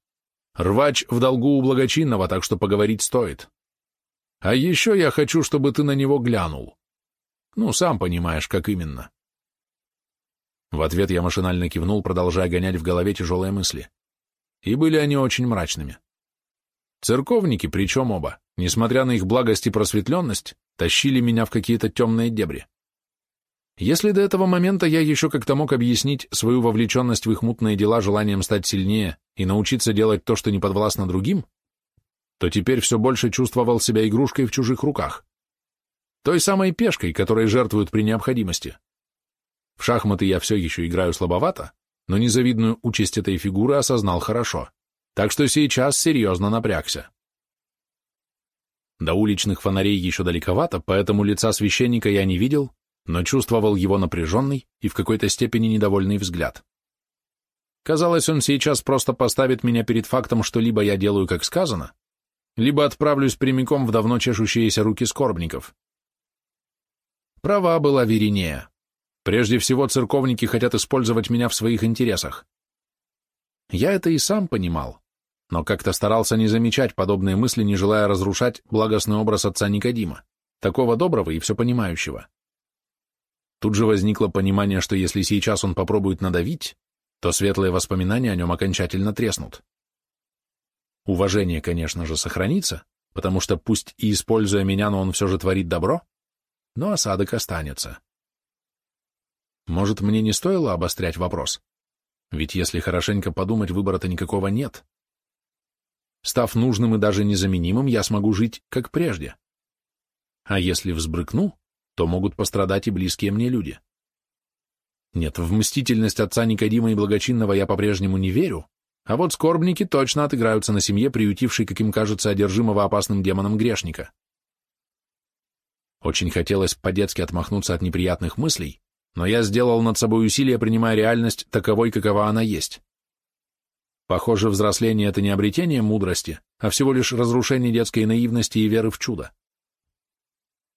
Рвач в долгу у благочинного, так что поговорить стоит. А еще я хочу, чтобы ты на него глянул. Ну, сам понимаешь, как именно. В ответ я машинально кивнул, продолжая гонять в голове тяжелые мысли. И были они очень мрачными. Церковники, причем оба, несмотря на их благость и просветленность, тащили меня в какие-то темные дебри. Если до этого момента я еще как-то мог объяснить свою вовлеченность в их мутные дела желанием стать сильнее и научиться делать то, что не подвластно другим, то теперь все больше чувствовал себя игрушкой в чужих руках. Той самой пешкой, которой жертвуют при необходимости. В шахматы я все еще играю слабовато, но незавидную участь этой фигуры осознал хорошо, так что сейчас серьезно напрягся. До уличных фонарей еще далековато, поэтому лица священника я не видел, но чувствовал его напряженный и в какой-то степени недовольный взгляд. Казалось, он сейчас просто поставит меня перед фактом, что либо я делаю, как сказано, либо отправлюсь прямиком в давно чешущиеся руки скорбников. Права была Веринея. Прежде всего, церковники хотят использовать меня в своих интересах. Я это и сам понимал, но как-то старался не замечать подобные мысли, не желая разрушать благостный образ отца Никодима, такого доброго и все понимающего. Тут же возникло понимание, что если сейчас он попробует надавить, то светлые воспоминания о нем окончательно треснут. Уважение, конечно же, сохранится, потому что пусть и используя меня, но он все же творит добро, но осадок останется. Может, мне не стоило обострять вопрос? Ведь если хорошенько подумать, выбора-то никакого нет. Став нужным и даже незаменимым, я смогу жить, как прежде. А если взбрыкну, то могут пострадать и близкие мне люди. Нет, в мстительность отца Никодима и Благочинного я по-прежнему не верю, а вот скорбники точно отыграются на семье, приютившей, как им кажется, одержимого опасным демоном грешника. Очень хотелось по-детски отмахнуться от неприятных мыслей, но я сделал над собой усилие, принимая реальность таковой, какова она есть. Похоже, взросление — это не обретение мудрости, а всего лишь разрушение детской наивности и веры в чудо.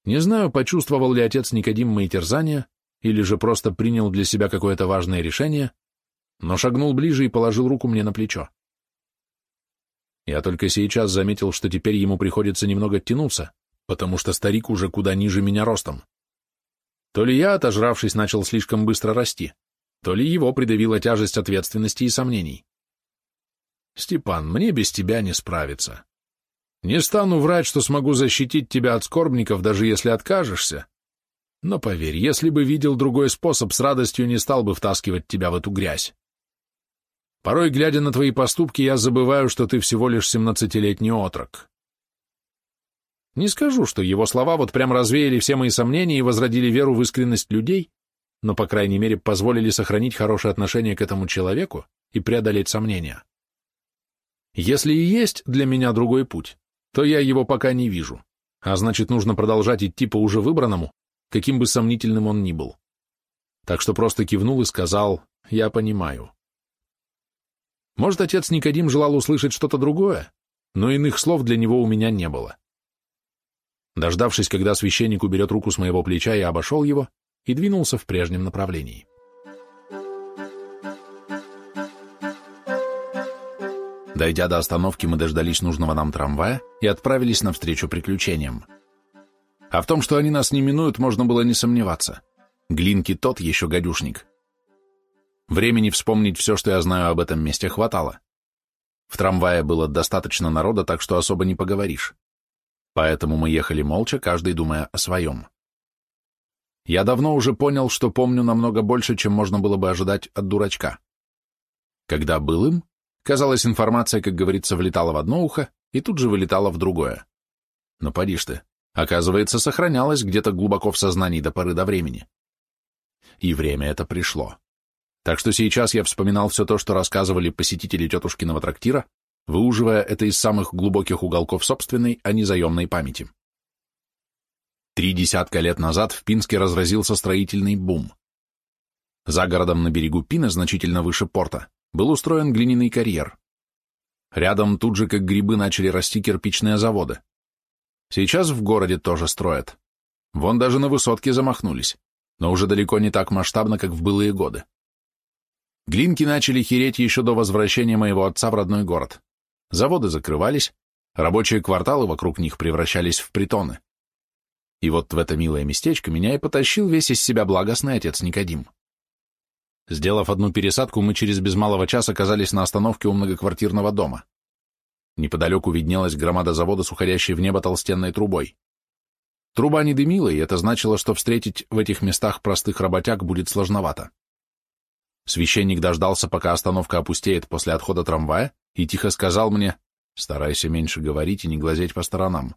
Не знаю, почувствовал ли отец Никодим мои терзания, или же просто принял для себя какое-то важное решение, но шагнул ближе и положил руку мне на плечо. Я только сейчас заметил, что теперь ему приходится немного тянуться, потому что старик уже куда ниже меня ростом. То ли я, отожравшись, начал слишком быстро расти, то ли его придавила тяжесть ответственности и сомнений. «Степан, мне без тебя не справиться. Не стану врать, что смогу защитить тебя от скорбников, даже если откажешься. Но поверь, если бы видел другой способ, с радостью не стал бы втаскивать тебя в эту грязь. Порой, глядя на твои поступки, я забываю, что ты всего лишь семнадцатилетний отрок. Не скажу, что его слова вот прям развеяли все мои сомнения и возродили веру в искренность людей, но, по крайней мере, позволили сохранить хорошее отношение к этому человеку и преодолеть сомнения. Если и есть для меня другой путь, то я его пока не вижу, а значит, нужно продолжать идти по уже выбранному, каким бы сомнительным он ни был. Так что просто кивнул и сказал «Я понимаю». Может, отец Никодим желал услышать что-то другое, но иных слов для него у меня не было. Дождавшись, когда священник уберет руку с моего плеча, я обошел его и двинулся в прежнем направлении. Дойдя до остановки, мы дождались нужного нам трамвая и отправились навстречу приключениям. А в том, что они нас не минуют, можно было не сомневаться. Глинки тот еще гадюшник. Времени вспомнить все, что я знаю об этом месте, хватало. В трамвае было достаточно народа, так что особо не поговоришь. Поэтому мы ехали молча, каждый думая о своем. Я давно уже понял, что помню намного больше, чем можно было бы ожидать от дурачка. Когда был им, казалось, информация, как говорится, влетала в одно ухо и тут же вылетала в другое. Но поди ты, оказывается, сохранялась где-то глубоко в сознании до поры до времени. И время это пришло. Так что сейчас я вспоминал все то, что рассказывали посетители тетушкиного трактира, выуживая это из самых глубоких уголков собственной, а не заемной памяти. Три десятка лет назад в Пинске разразился строительный бум. За городом на берегу Пина, значительно выше порта, был устроен глиняный карьер. Рядом тут же, как грибы, начали расти кирпичные заводы. Сейчас в городе тоже строят. Вон даже на высотке замахнулись, но уже далеко не так масштабно, как в былые годы. Глинки начали хереть еще до возвращения моего отца в родной город. Заводы закрывались, рабочие кварталы вокруг них превращались в притоны. И вот в это милое местечко меня и потащил весь из себя благостный отец Никодим. Сделав одну пересадку, мы через без малого часа оказались на остановке у многоквартирного дома. Неподалеку виднелась громада завода с уходящей в небо толстенной трубой. Труба не дымила, и это значило, что встретить в этих местах простых работяг будет сложновато. Священник дождался, пока остановка опустеет после отхода трамвая, и тихо сказал мне, старайся меньше говорить и не глазеть по сторонам.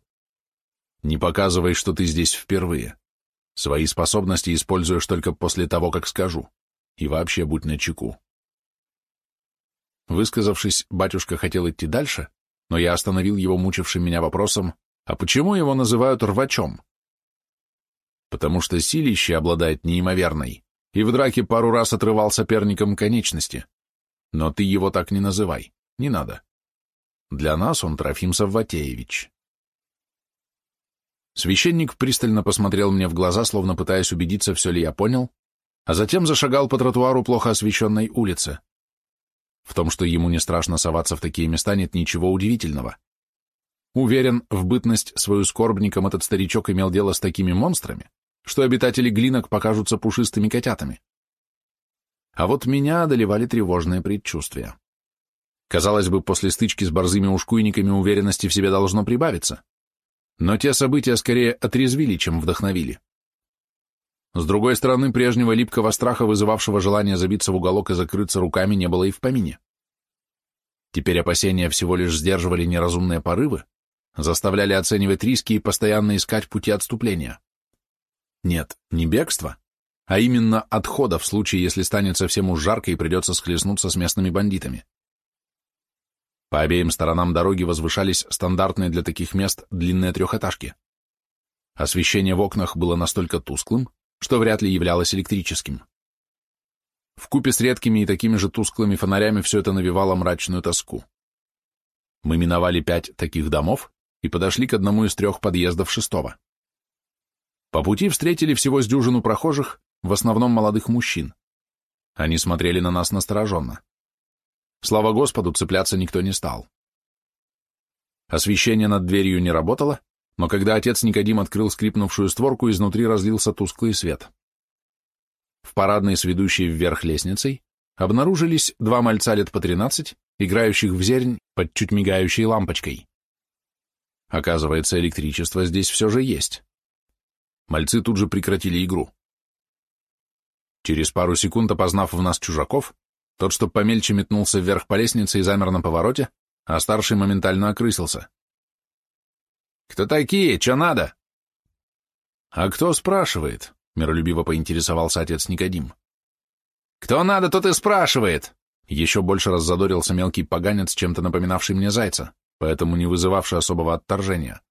Не показывай, что ты здесь впервые. Свои способности используешь только после того, как скажу. И вообще будь начеку. Высказавшись, батюшка хотел идти дальше, но я остановил его мучившим меня вопросом, а почему его называют рвачом? Потому что силище обладает неимоверной, и в драке пару раз отрывал соперникам конечности. Но ты его так не называй, не надо. Для нас он Трофим Савватеевич. Священник пристально посмотрел мне в глаза, словно пытаясь убедиться, все ли я понял, а затем зашагал по тротуару плохо освещенной улицы. В том, что ему не страшно соваться в такие места, нет ничего удивительного. Уверен, в бытность свою скорбником этот старичок имел дело с такими монстрами, что обитатели глинок покажутся пушистыми котятами. А вот меня одолевали тревожные предчувствия. Казалось бы, после стычки с борзыми ушкуйниками уверенности в себе должно прибавиться. Но те события скорее отрезвили, чем вдохновили. С другой стороны, прежнего липкого страха, вызывавшего желание забиться в уголок и закрыться руками, не было и в помине. Теперь опасения всего лишь сдерживали неразумные порывы, заставляли оценивать риски и постоянно искать пути отступления. Нет, не бегство, а именно отхода в случае, если станет совсем уж жарко и придется схлестнуться с местными бандитами. По обеим сторонам дороги возвышались стандартные для таких мест длинные трехэтажки. Освещение в окнах было настолько тусклым, что вряд ли являлось электрическим. Вкупе с редкими и такими же тусклыми фонарями все это навевало мрачную тоску. Мы миновали пять таких домов и подошли к одному из трех подъездов шестого. По пути встретили всего с дюжину прохожих, в основном молодых мужчин. Они смотрели на нас настороженно. Слава Господу, цепляться никто не стал. Освещение над дверью не работало, но когда отец Никодим открыл скрипнувшую створку, изнутри разлился тусклый свет. В парадной с ведущей вверх лестницей обнаружились два мальца лет по тринадцать, играющих в зернь под чуть мигающей лампочкой. Оказывается, электричество здесь все же есть. Мальцы тут же прекратили игру. Через пару секунд, опознав в нас чужаков, тот, что помельче, метнулся вверх по лестнице и замер на повороте, а старший моментально окрысился. «Кто такие? Че надо?» «А кто спрашивает?» — миролюбиво поинтересовался отец Никодим. «Кто надо, тот и спрашивает!» Еще больше раззадорился мелкий поганец, чем-то напоминавший мне зайца, поэтому не вызывавший особого отторжения.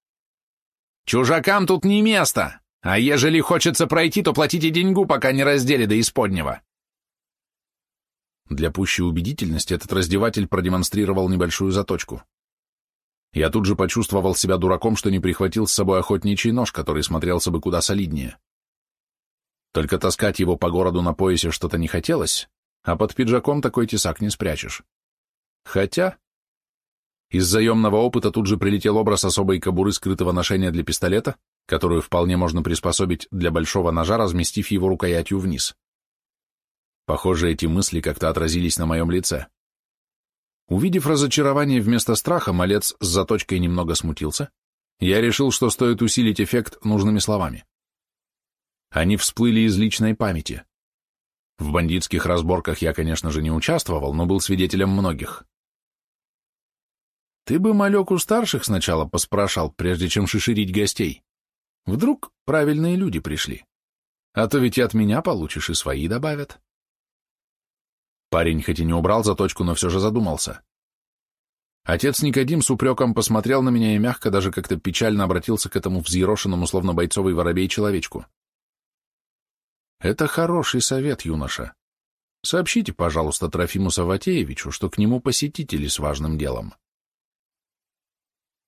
«Чужакам тут не место!» А ежели хочется пройти, то платите деньгу, пока не раздели до исподнего. Для пущей убедительности этот раздеватель продемонстрировал небольшую заточку. Я тут же почувствовал себя дураком, что не прихватил с собой охотничий нож, который смотрелся бы куда солиднее. Только таскать его по городу на поясе что-то не хотелось, а под пиджаком такой тесак не спрячешь. Хотя... Из заемного опыта тут же прилетел образ особой кобуры скрытого ношения для пистолета, которую вполне можно приспособить для большого ножа, разместив его рукоятью вниз. Похоже, эти мысли как-то отразились на моем лице. Увидев разочарование вместо страха, малец с заточкой немного смутился. Я решил, что стоит усилить эффект нужными словами. Они всплыли из личной памяти. В бандитских разборках я, конечно же, не участвовал, но был свидетелем многих. Ты бы малек у старших сначала поспрашал, прежде чем шиширить гостей. Вдруг правильные люди пришли. А то ведь и от меня получишь, и свои добавят. Парень хоть и не убрал заточку, но все же задумался. Отец Никодим с упреком посмотрел на меня и мягко, даже как-то печально обратился к этому взъерошенному, словно бойцовый воробей, человечку. Это хороший совет, юноша. Сообщите, пожалуйста, Трофиму Саватеевичу, что к нему посетители с важным делом.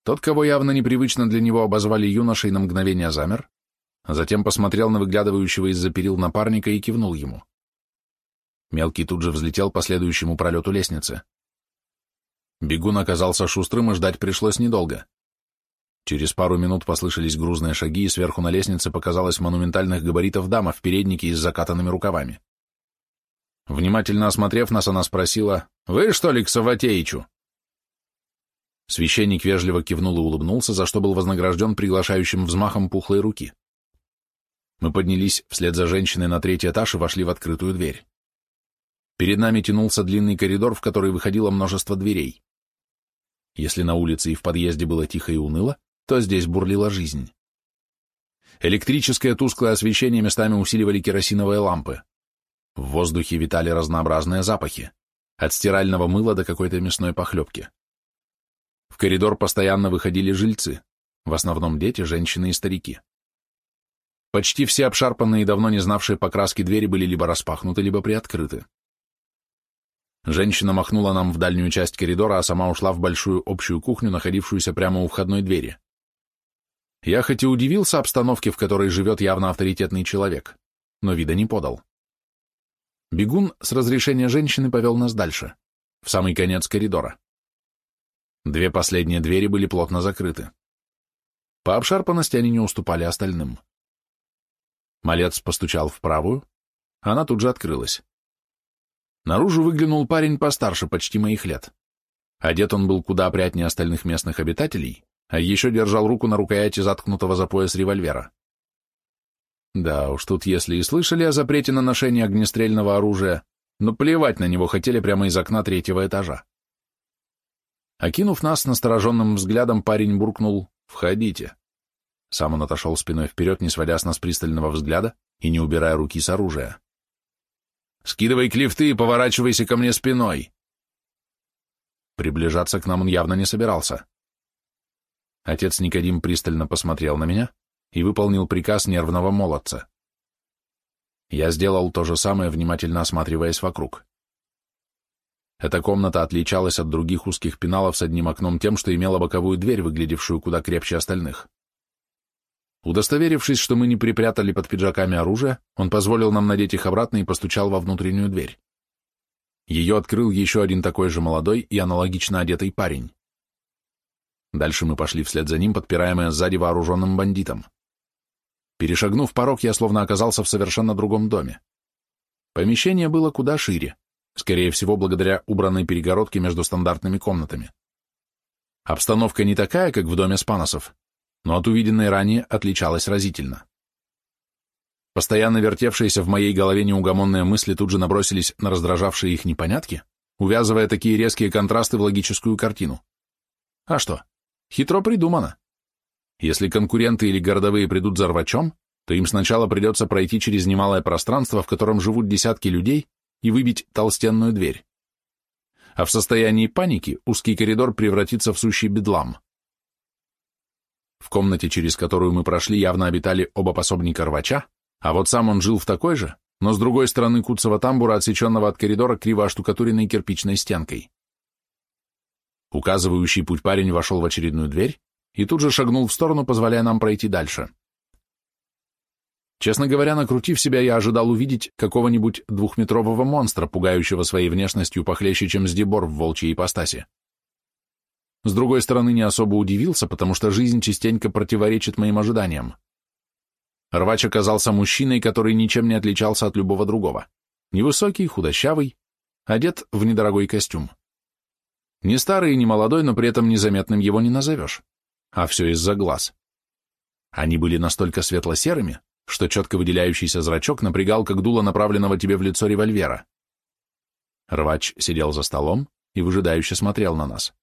Тот, кого явно непривычно для него обозвали юношей, на мгновение замер, а затем посмотрел на выглядывающего из-за перил напарника и кивнул ему. Мелкий тут же взлетел по следующему пролету лестницы. Бегун оказался шустрым, и ждать пришлось недолго. Через пару минут послышались грузные шаги, и сверху на лестнице показалась монументальных габаритов дама в переднике и с закатанными рукавами. Внимательно осмотрев нас, она спросила, «Вы, что ли, к Саватеичу?» Священник вежливо кивнул и улыбнулся, за что был вознагражден приглашающим взмахом пухлой руки. Мы поднялись вслед за женщиной на третий этаж и вошли в открытую дверь. Перед нами тянулся длинный коридор, в который выходило множество дверей. Если на улице и в подъезде было тихо и уныло, то здесь бурлила жизнь. Электрическое тусклое освещение местами усиливали керосиновые лампы. В воздухе витали разнообразные запахи, от стирального мыла до какой-то мясной похлебки. В коридор постоянно выходили жильцы, в основном дети, женщины и старики. Почти все обшарпанные и давно не знавшие покраски двери были либо распахнуты, либо приоткрыты. Женщина махнула нам в дальнюю часть коридора, а сама ушла в большую общую кухню, находившуюся прямо у входной двери. Я хоть и удивился обстановке, в которой живет явно авторитетный человек, но вида не подал. Бегун с разрешения женщины повел нас дальше, в самый конец коридора. Две последние двери были плотно закрыты. По обшарпанности они не уступали остальным. Малец постучал в правую, она тут же открылась. Наружу выглянул парень постарше, почти моих лет. Одет он был куда опрятнее остальных местных обитателей, а еще держал руку на рукояти заткнутого за пояс револьвера. Да уж, тут если и слышали о запрете на ношение огнестрельного оружия, но плевать на него хотели прямо из окна третьего этажа. Окинув нас настороженным взглядом, парень буркнул «Входите». Сам он отошел спиной вперед, не сводя с нас пристального взгляда и не убирая руки с оружия. Скидывай клифты и поворачивайся ко мне спиной. Приближаться к нам он явно не собирался. Отец Никодим пристально посмотрел на меня и выполнил приказ нервного молодца. Я сделал то же самое, внимательно осматриваясь вокруг. Эта комната отличалась от других узких пеналов с одним окном тем, что имела боковую дверь, выглядевшую куда крепче остальных. Удостоверившись, что мы не припрятали под пиджаками оружие, он позволил нам надеть их обратно и постучал во внутреннюю дверь. Ее открыл еще один такой же молодой и аналогично одетый парень. Дальше мы пошли вслед за ним, подпираемые сзади вооруженным бандитом. Перешагнув порог, я словно оказался в совершенно другом доме. Помещение было куда шире, скорее всего, благодаря убранной перегородке между стандартными комнатами. Обстановка не такая, как в доме Спаносов, но от увиденной ранее отличалась разительно. Постоянно вертевшиеся в моей голове неугомонные мысли тут же набросились на раздражавшие их непонятки, увязывая такие резкие контрасты в логическую картину. А что? Хитро придумано. Если конкуренты или городовые придут за рвачом, то им сначала придется пройти через немалое пространство, в котором живут десятки людей, и выбить толстенную дверь. А в состоянии паники узкий коридор превратится в сущий бедлам. В комнате, через которую мы прошли, явно обитали оба пособника рвача, а вот сам он жил в такой же, но с другой стороны куцого тамбура, отсеченного от коридора криво оштукатуренной кирпичной стенкой. Указывающий путь парень вошел в очередную дверь и тут же шагнул в сторону, позволяя нам пройти дальше. Честно говоря, накрутив себя, я ожидал увидеть какого-нибудь двухметрового монстра, пугающего своей внешностью похлеще, чем сдебор в волчьей ипостаси. С другой стороны, не особо удивился, потому что жизнь частенько противоречит моим ожиданиям. Рвач оказался мужчиной, который ничем не отличался от любого другого. Невысокий, худощавый, одет в недорогой костюм. Не старый и не молодой, но при этом незаметным его не назовешь. А все из-за глаз. Они были настолько светло-серыми, что четко выделяющийся зрачок напрягал, как дуло направленного тебе в лицо револьвера. Рвач сидел за столом и выжидающе смотрел на нас.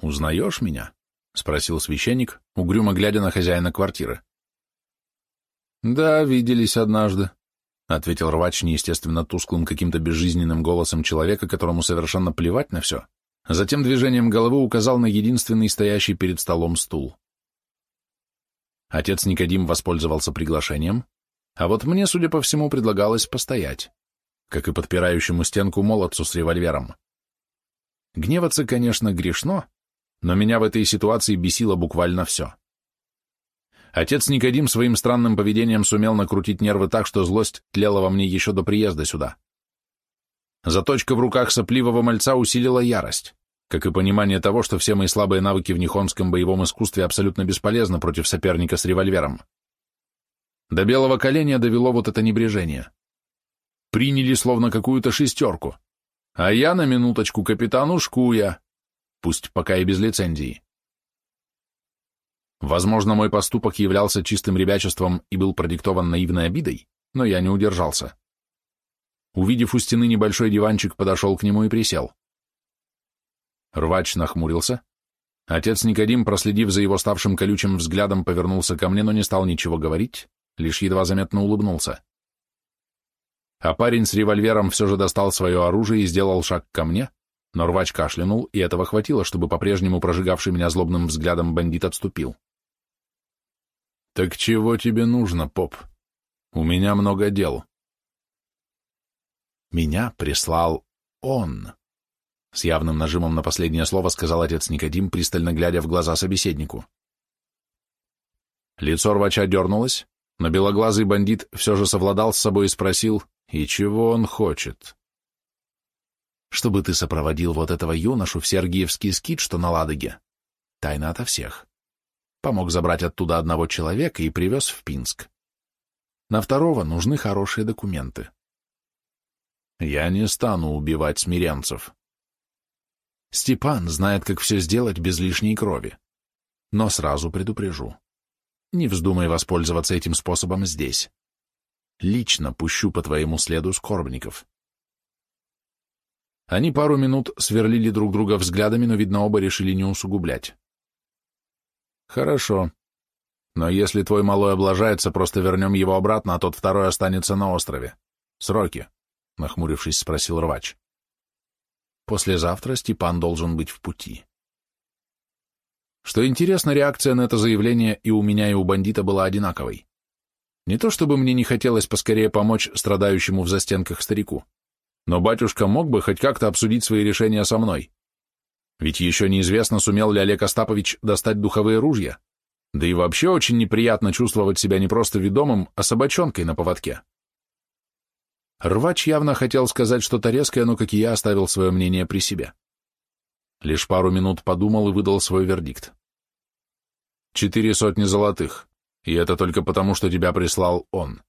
«Узнаешь меня?» — спросил священник, угрюмо глядя на хозяина квартиры. «Да, виделись однажды», — ответил рвач неестественно тусклым каким-то безжизненным голосом человека, которому совершенно плевать на все. Затем движением головы указал на единственный стоящий перед столом стул. Отец Никодим воспользовался приглашением, а вот мне, судя по всему, предлагалось постоять как и подпирающему стенку молодцу с револьвером. Гневаться, конечно, грешно, но меня в этой ситуации бесило буквально все. Отец Никодим своим странным поведением сумел накрутить нервы так, что злость тлела во мне еще до приезда сюда. Заточка в руках сопливого мальца усилила ярость, как и понимание того, что все мои слабые навыки в нихонском боевом искусстве абсолютно бесполезны против соперника с револьвером. До белого коленя довело вот это небрежение приняли словно какую-то шестерку. А я на минуточку капитану Шкуя, пусть пока и без лицензии. Возможно, мой поступок являлся чистым ребячеством и был продиктован наивной обидой, но я не удержался. Увидев у стены небольшой диванчик, подошел к нему и присел. Рвач нахмурился. Отец Никодим, проследив за его ставшим колючим взглядом, повернулся ко мне, но не стал ничего говорить, лишь едва заметно улыбнулся а парень с револьвером все же достал свое оружие и сделал шаг ко мне, но рвач кашлянул, и этого хватило, чтобы по-прежнему прожигавший меня злобным взглядом бандит отступил. «Так чего тебе нужно, поп? У меня много дел». «Меня прислал он», — с явным нажимом на последнее слово сказал отец Никодим, пристально глядя в глаза собеседнику. Лицо рвача дернулось, но белоглазый бандит все же совладал с собой и спросил, и чего он хочет? Чтобы ты сопроводил вот этого юношу в Сергиевский скит, что на Ладоге. Тайна ото всех. Помог забрать оттуда одного человека и привез в Пинск. На второго нужны хорошие документы. Я не стану убивать смиренцев. Степан знает, как все сделать без лишней крови. Но сразу предупрежу. Не вздумай воспользоваться этим способом здесь. Лично пущу по твоему следу скорбников. Они пару минут сверлили друг друга взглядами, но, видно, оба решили не усугублять. Хорошо. Но если твой малой облажается, просто вернем его обратно, а тот второй останется на острове. Сроки, — нахмурившись, спросил рвач. Послезавтра Степан должен быть в пути. Что интересно, реакция на это заявление и у меня, и у бандита была одинаковой. Не то чтобы мне не хотелось поскорее помочь страдающему в застенках старику, но батюшка мог бы хоть как-то обсудить свои решения со мной. Ведь еще неизвестно, сумел ли Олег Остапович достать духовые ружья. Да и вообще очень неприятно чувствовать себя не просто ведомым, а собачонкой на поводке. Рвач явно хотел сказать что-то резкое, но, как и я, оставил свое мнение при себе. Лишь пару минут подумал и выдал свой вердикт. Четыре сотни золотых. И это только потому, что тебя прислал он.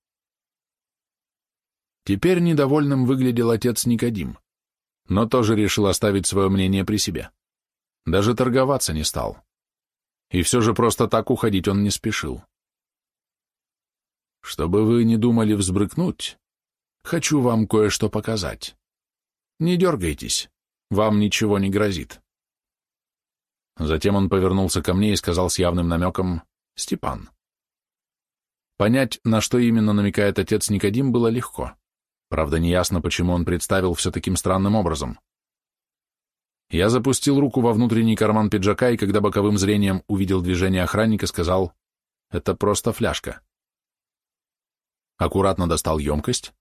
Теперь недовольным выглядел отец Никодим, но тоже решил оставить свое мнение при себе. Даже торговаться не стал. И все же просто так уходить он не спешил. Чтобы вы не думали взбрыкнуть, хочу вам кое-что показать. Не дергайтесь, вам ничего не грозит. Затем он повернулся ко мне и сказал с явным намеком «Степан». Понять, на что именно намекает отец Никодим, было легко. Правда, неясно, почему он представил все таким странным образом. Я запустил руку во внутренний карман пиджака и, когда боковым зрением увидел движение охранника, сказал «Это просто фляжка». Аккуратно достал емкость,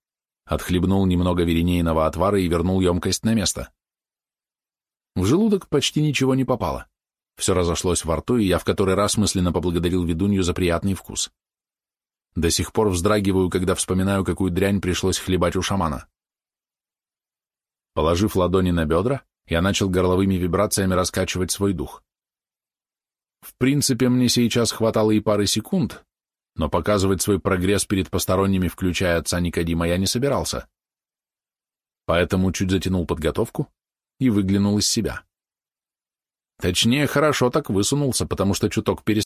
отхлебнул немного веренейного отвара и вернул емкость на место. В желудок почти ничего не попало. Все разошлось во рту, и я в который раз мысленно поблагодарил ведунью за приятный вкус. До сих пор вздрагиваю, когда вспоминаю, какую дрянь пришлось хлебать у шамана. Положив ладони на бедра, я начал горловыми вибрациями раскачивать свой дух. В принципе, мне сейчас хватало и пары секунд, но показывать свой прогресс перед посторонними, включая отца Никодима, я не собирался. Поэтому чуть затянул подготовку и выглянул из себя. Точнее, хорошо так высунулся, потому что чуток перестал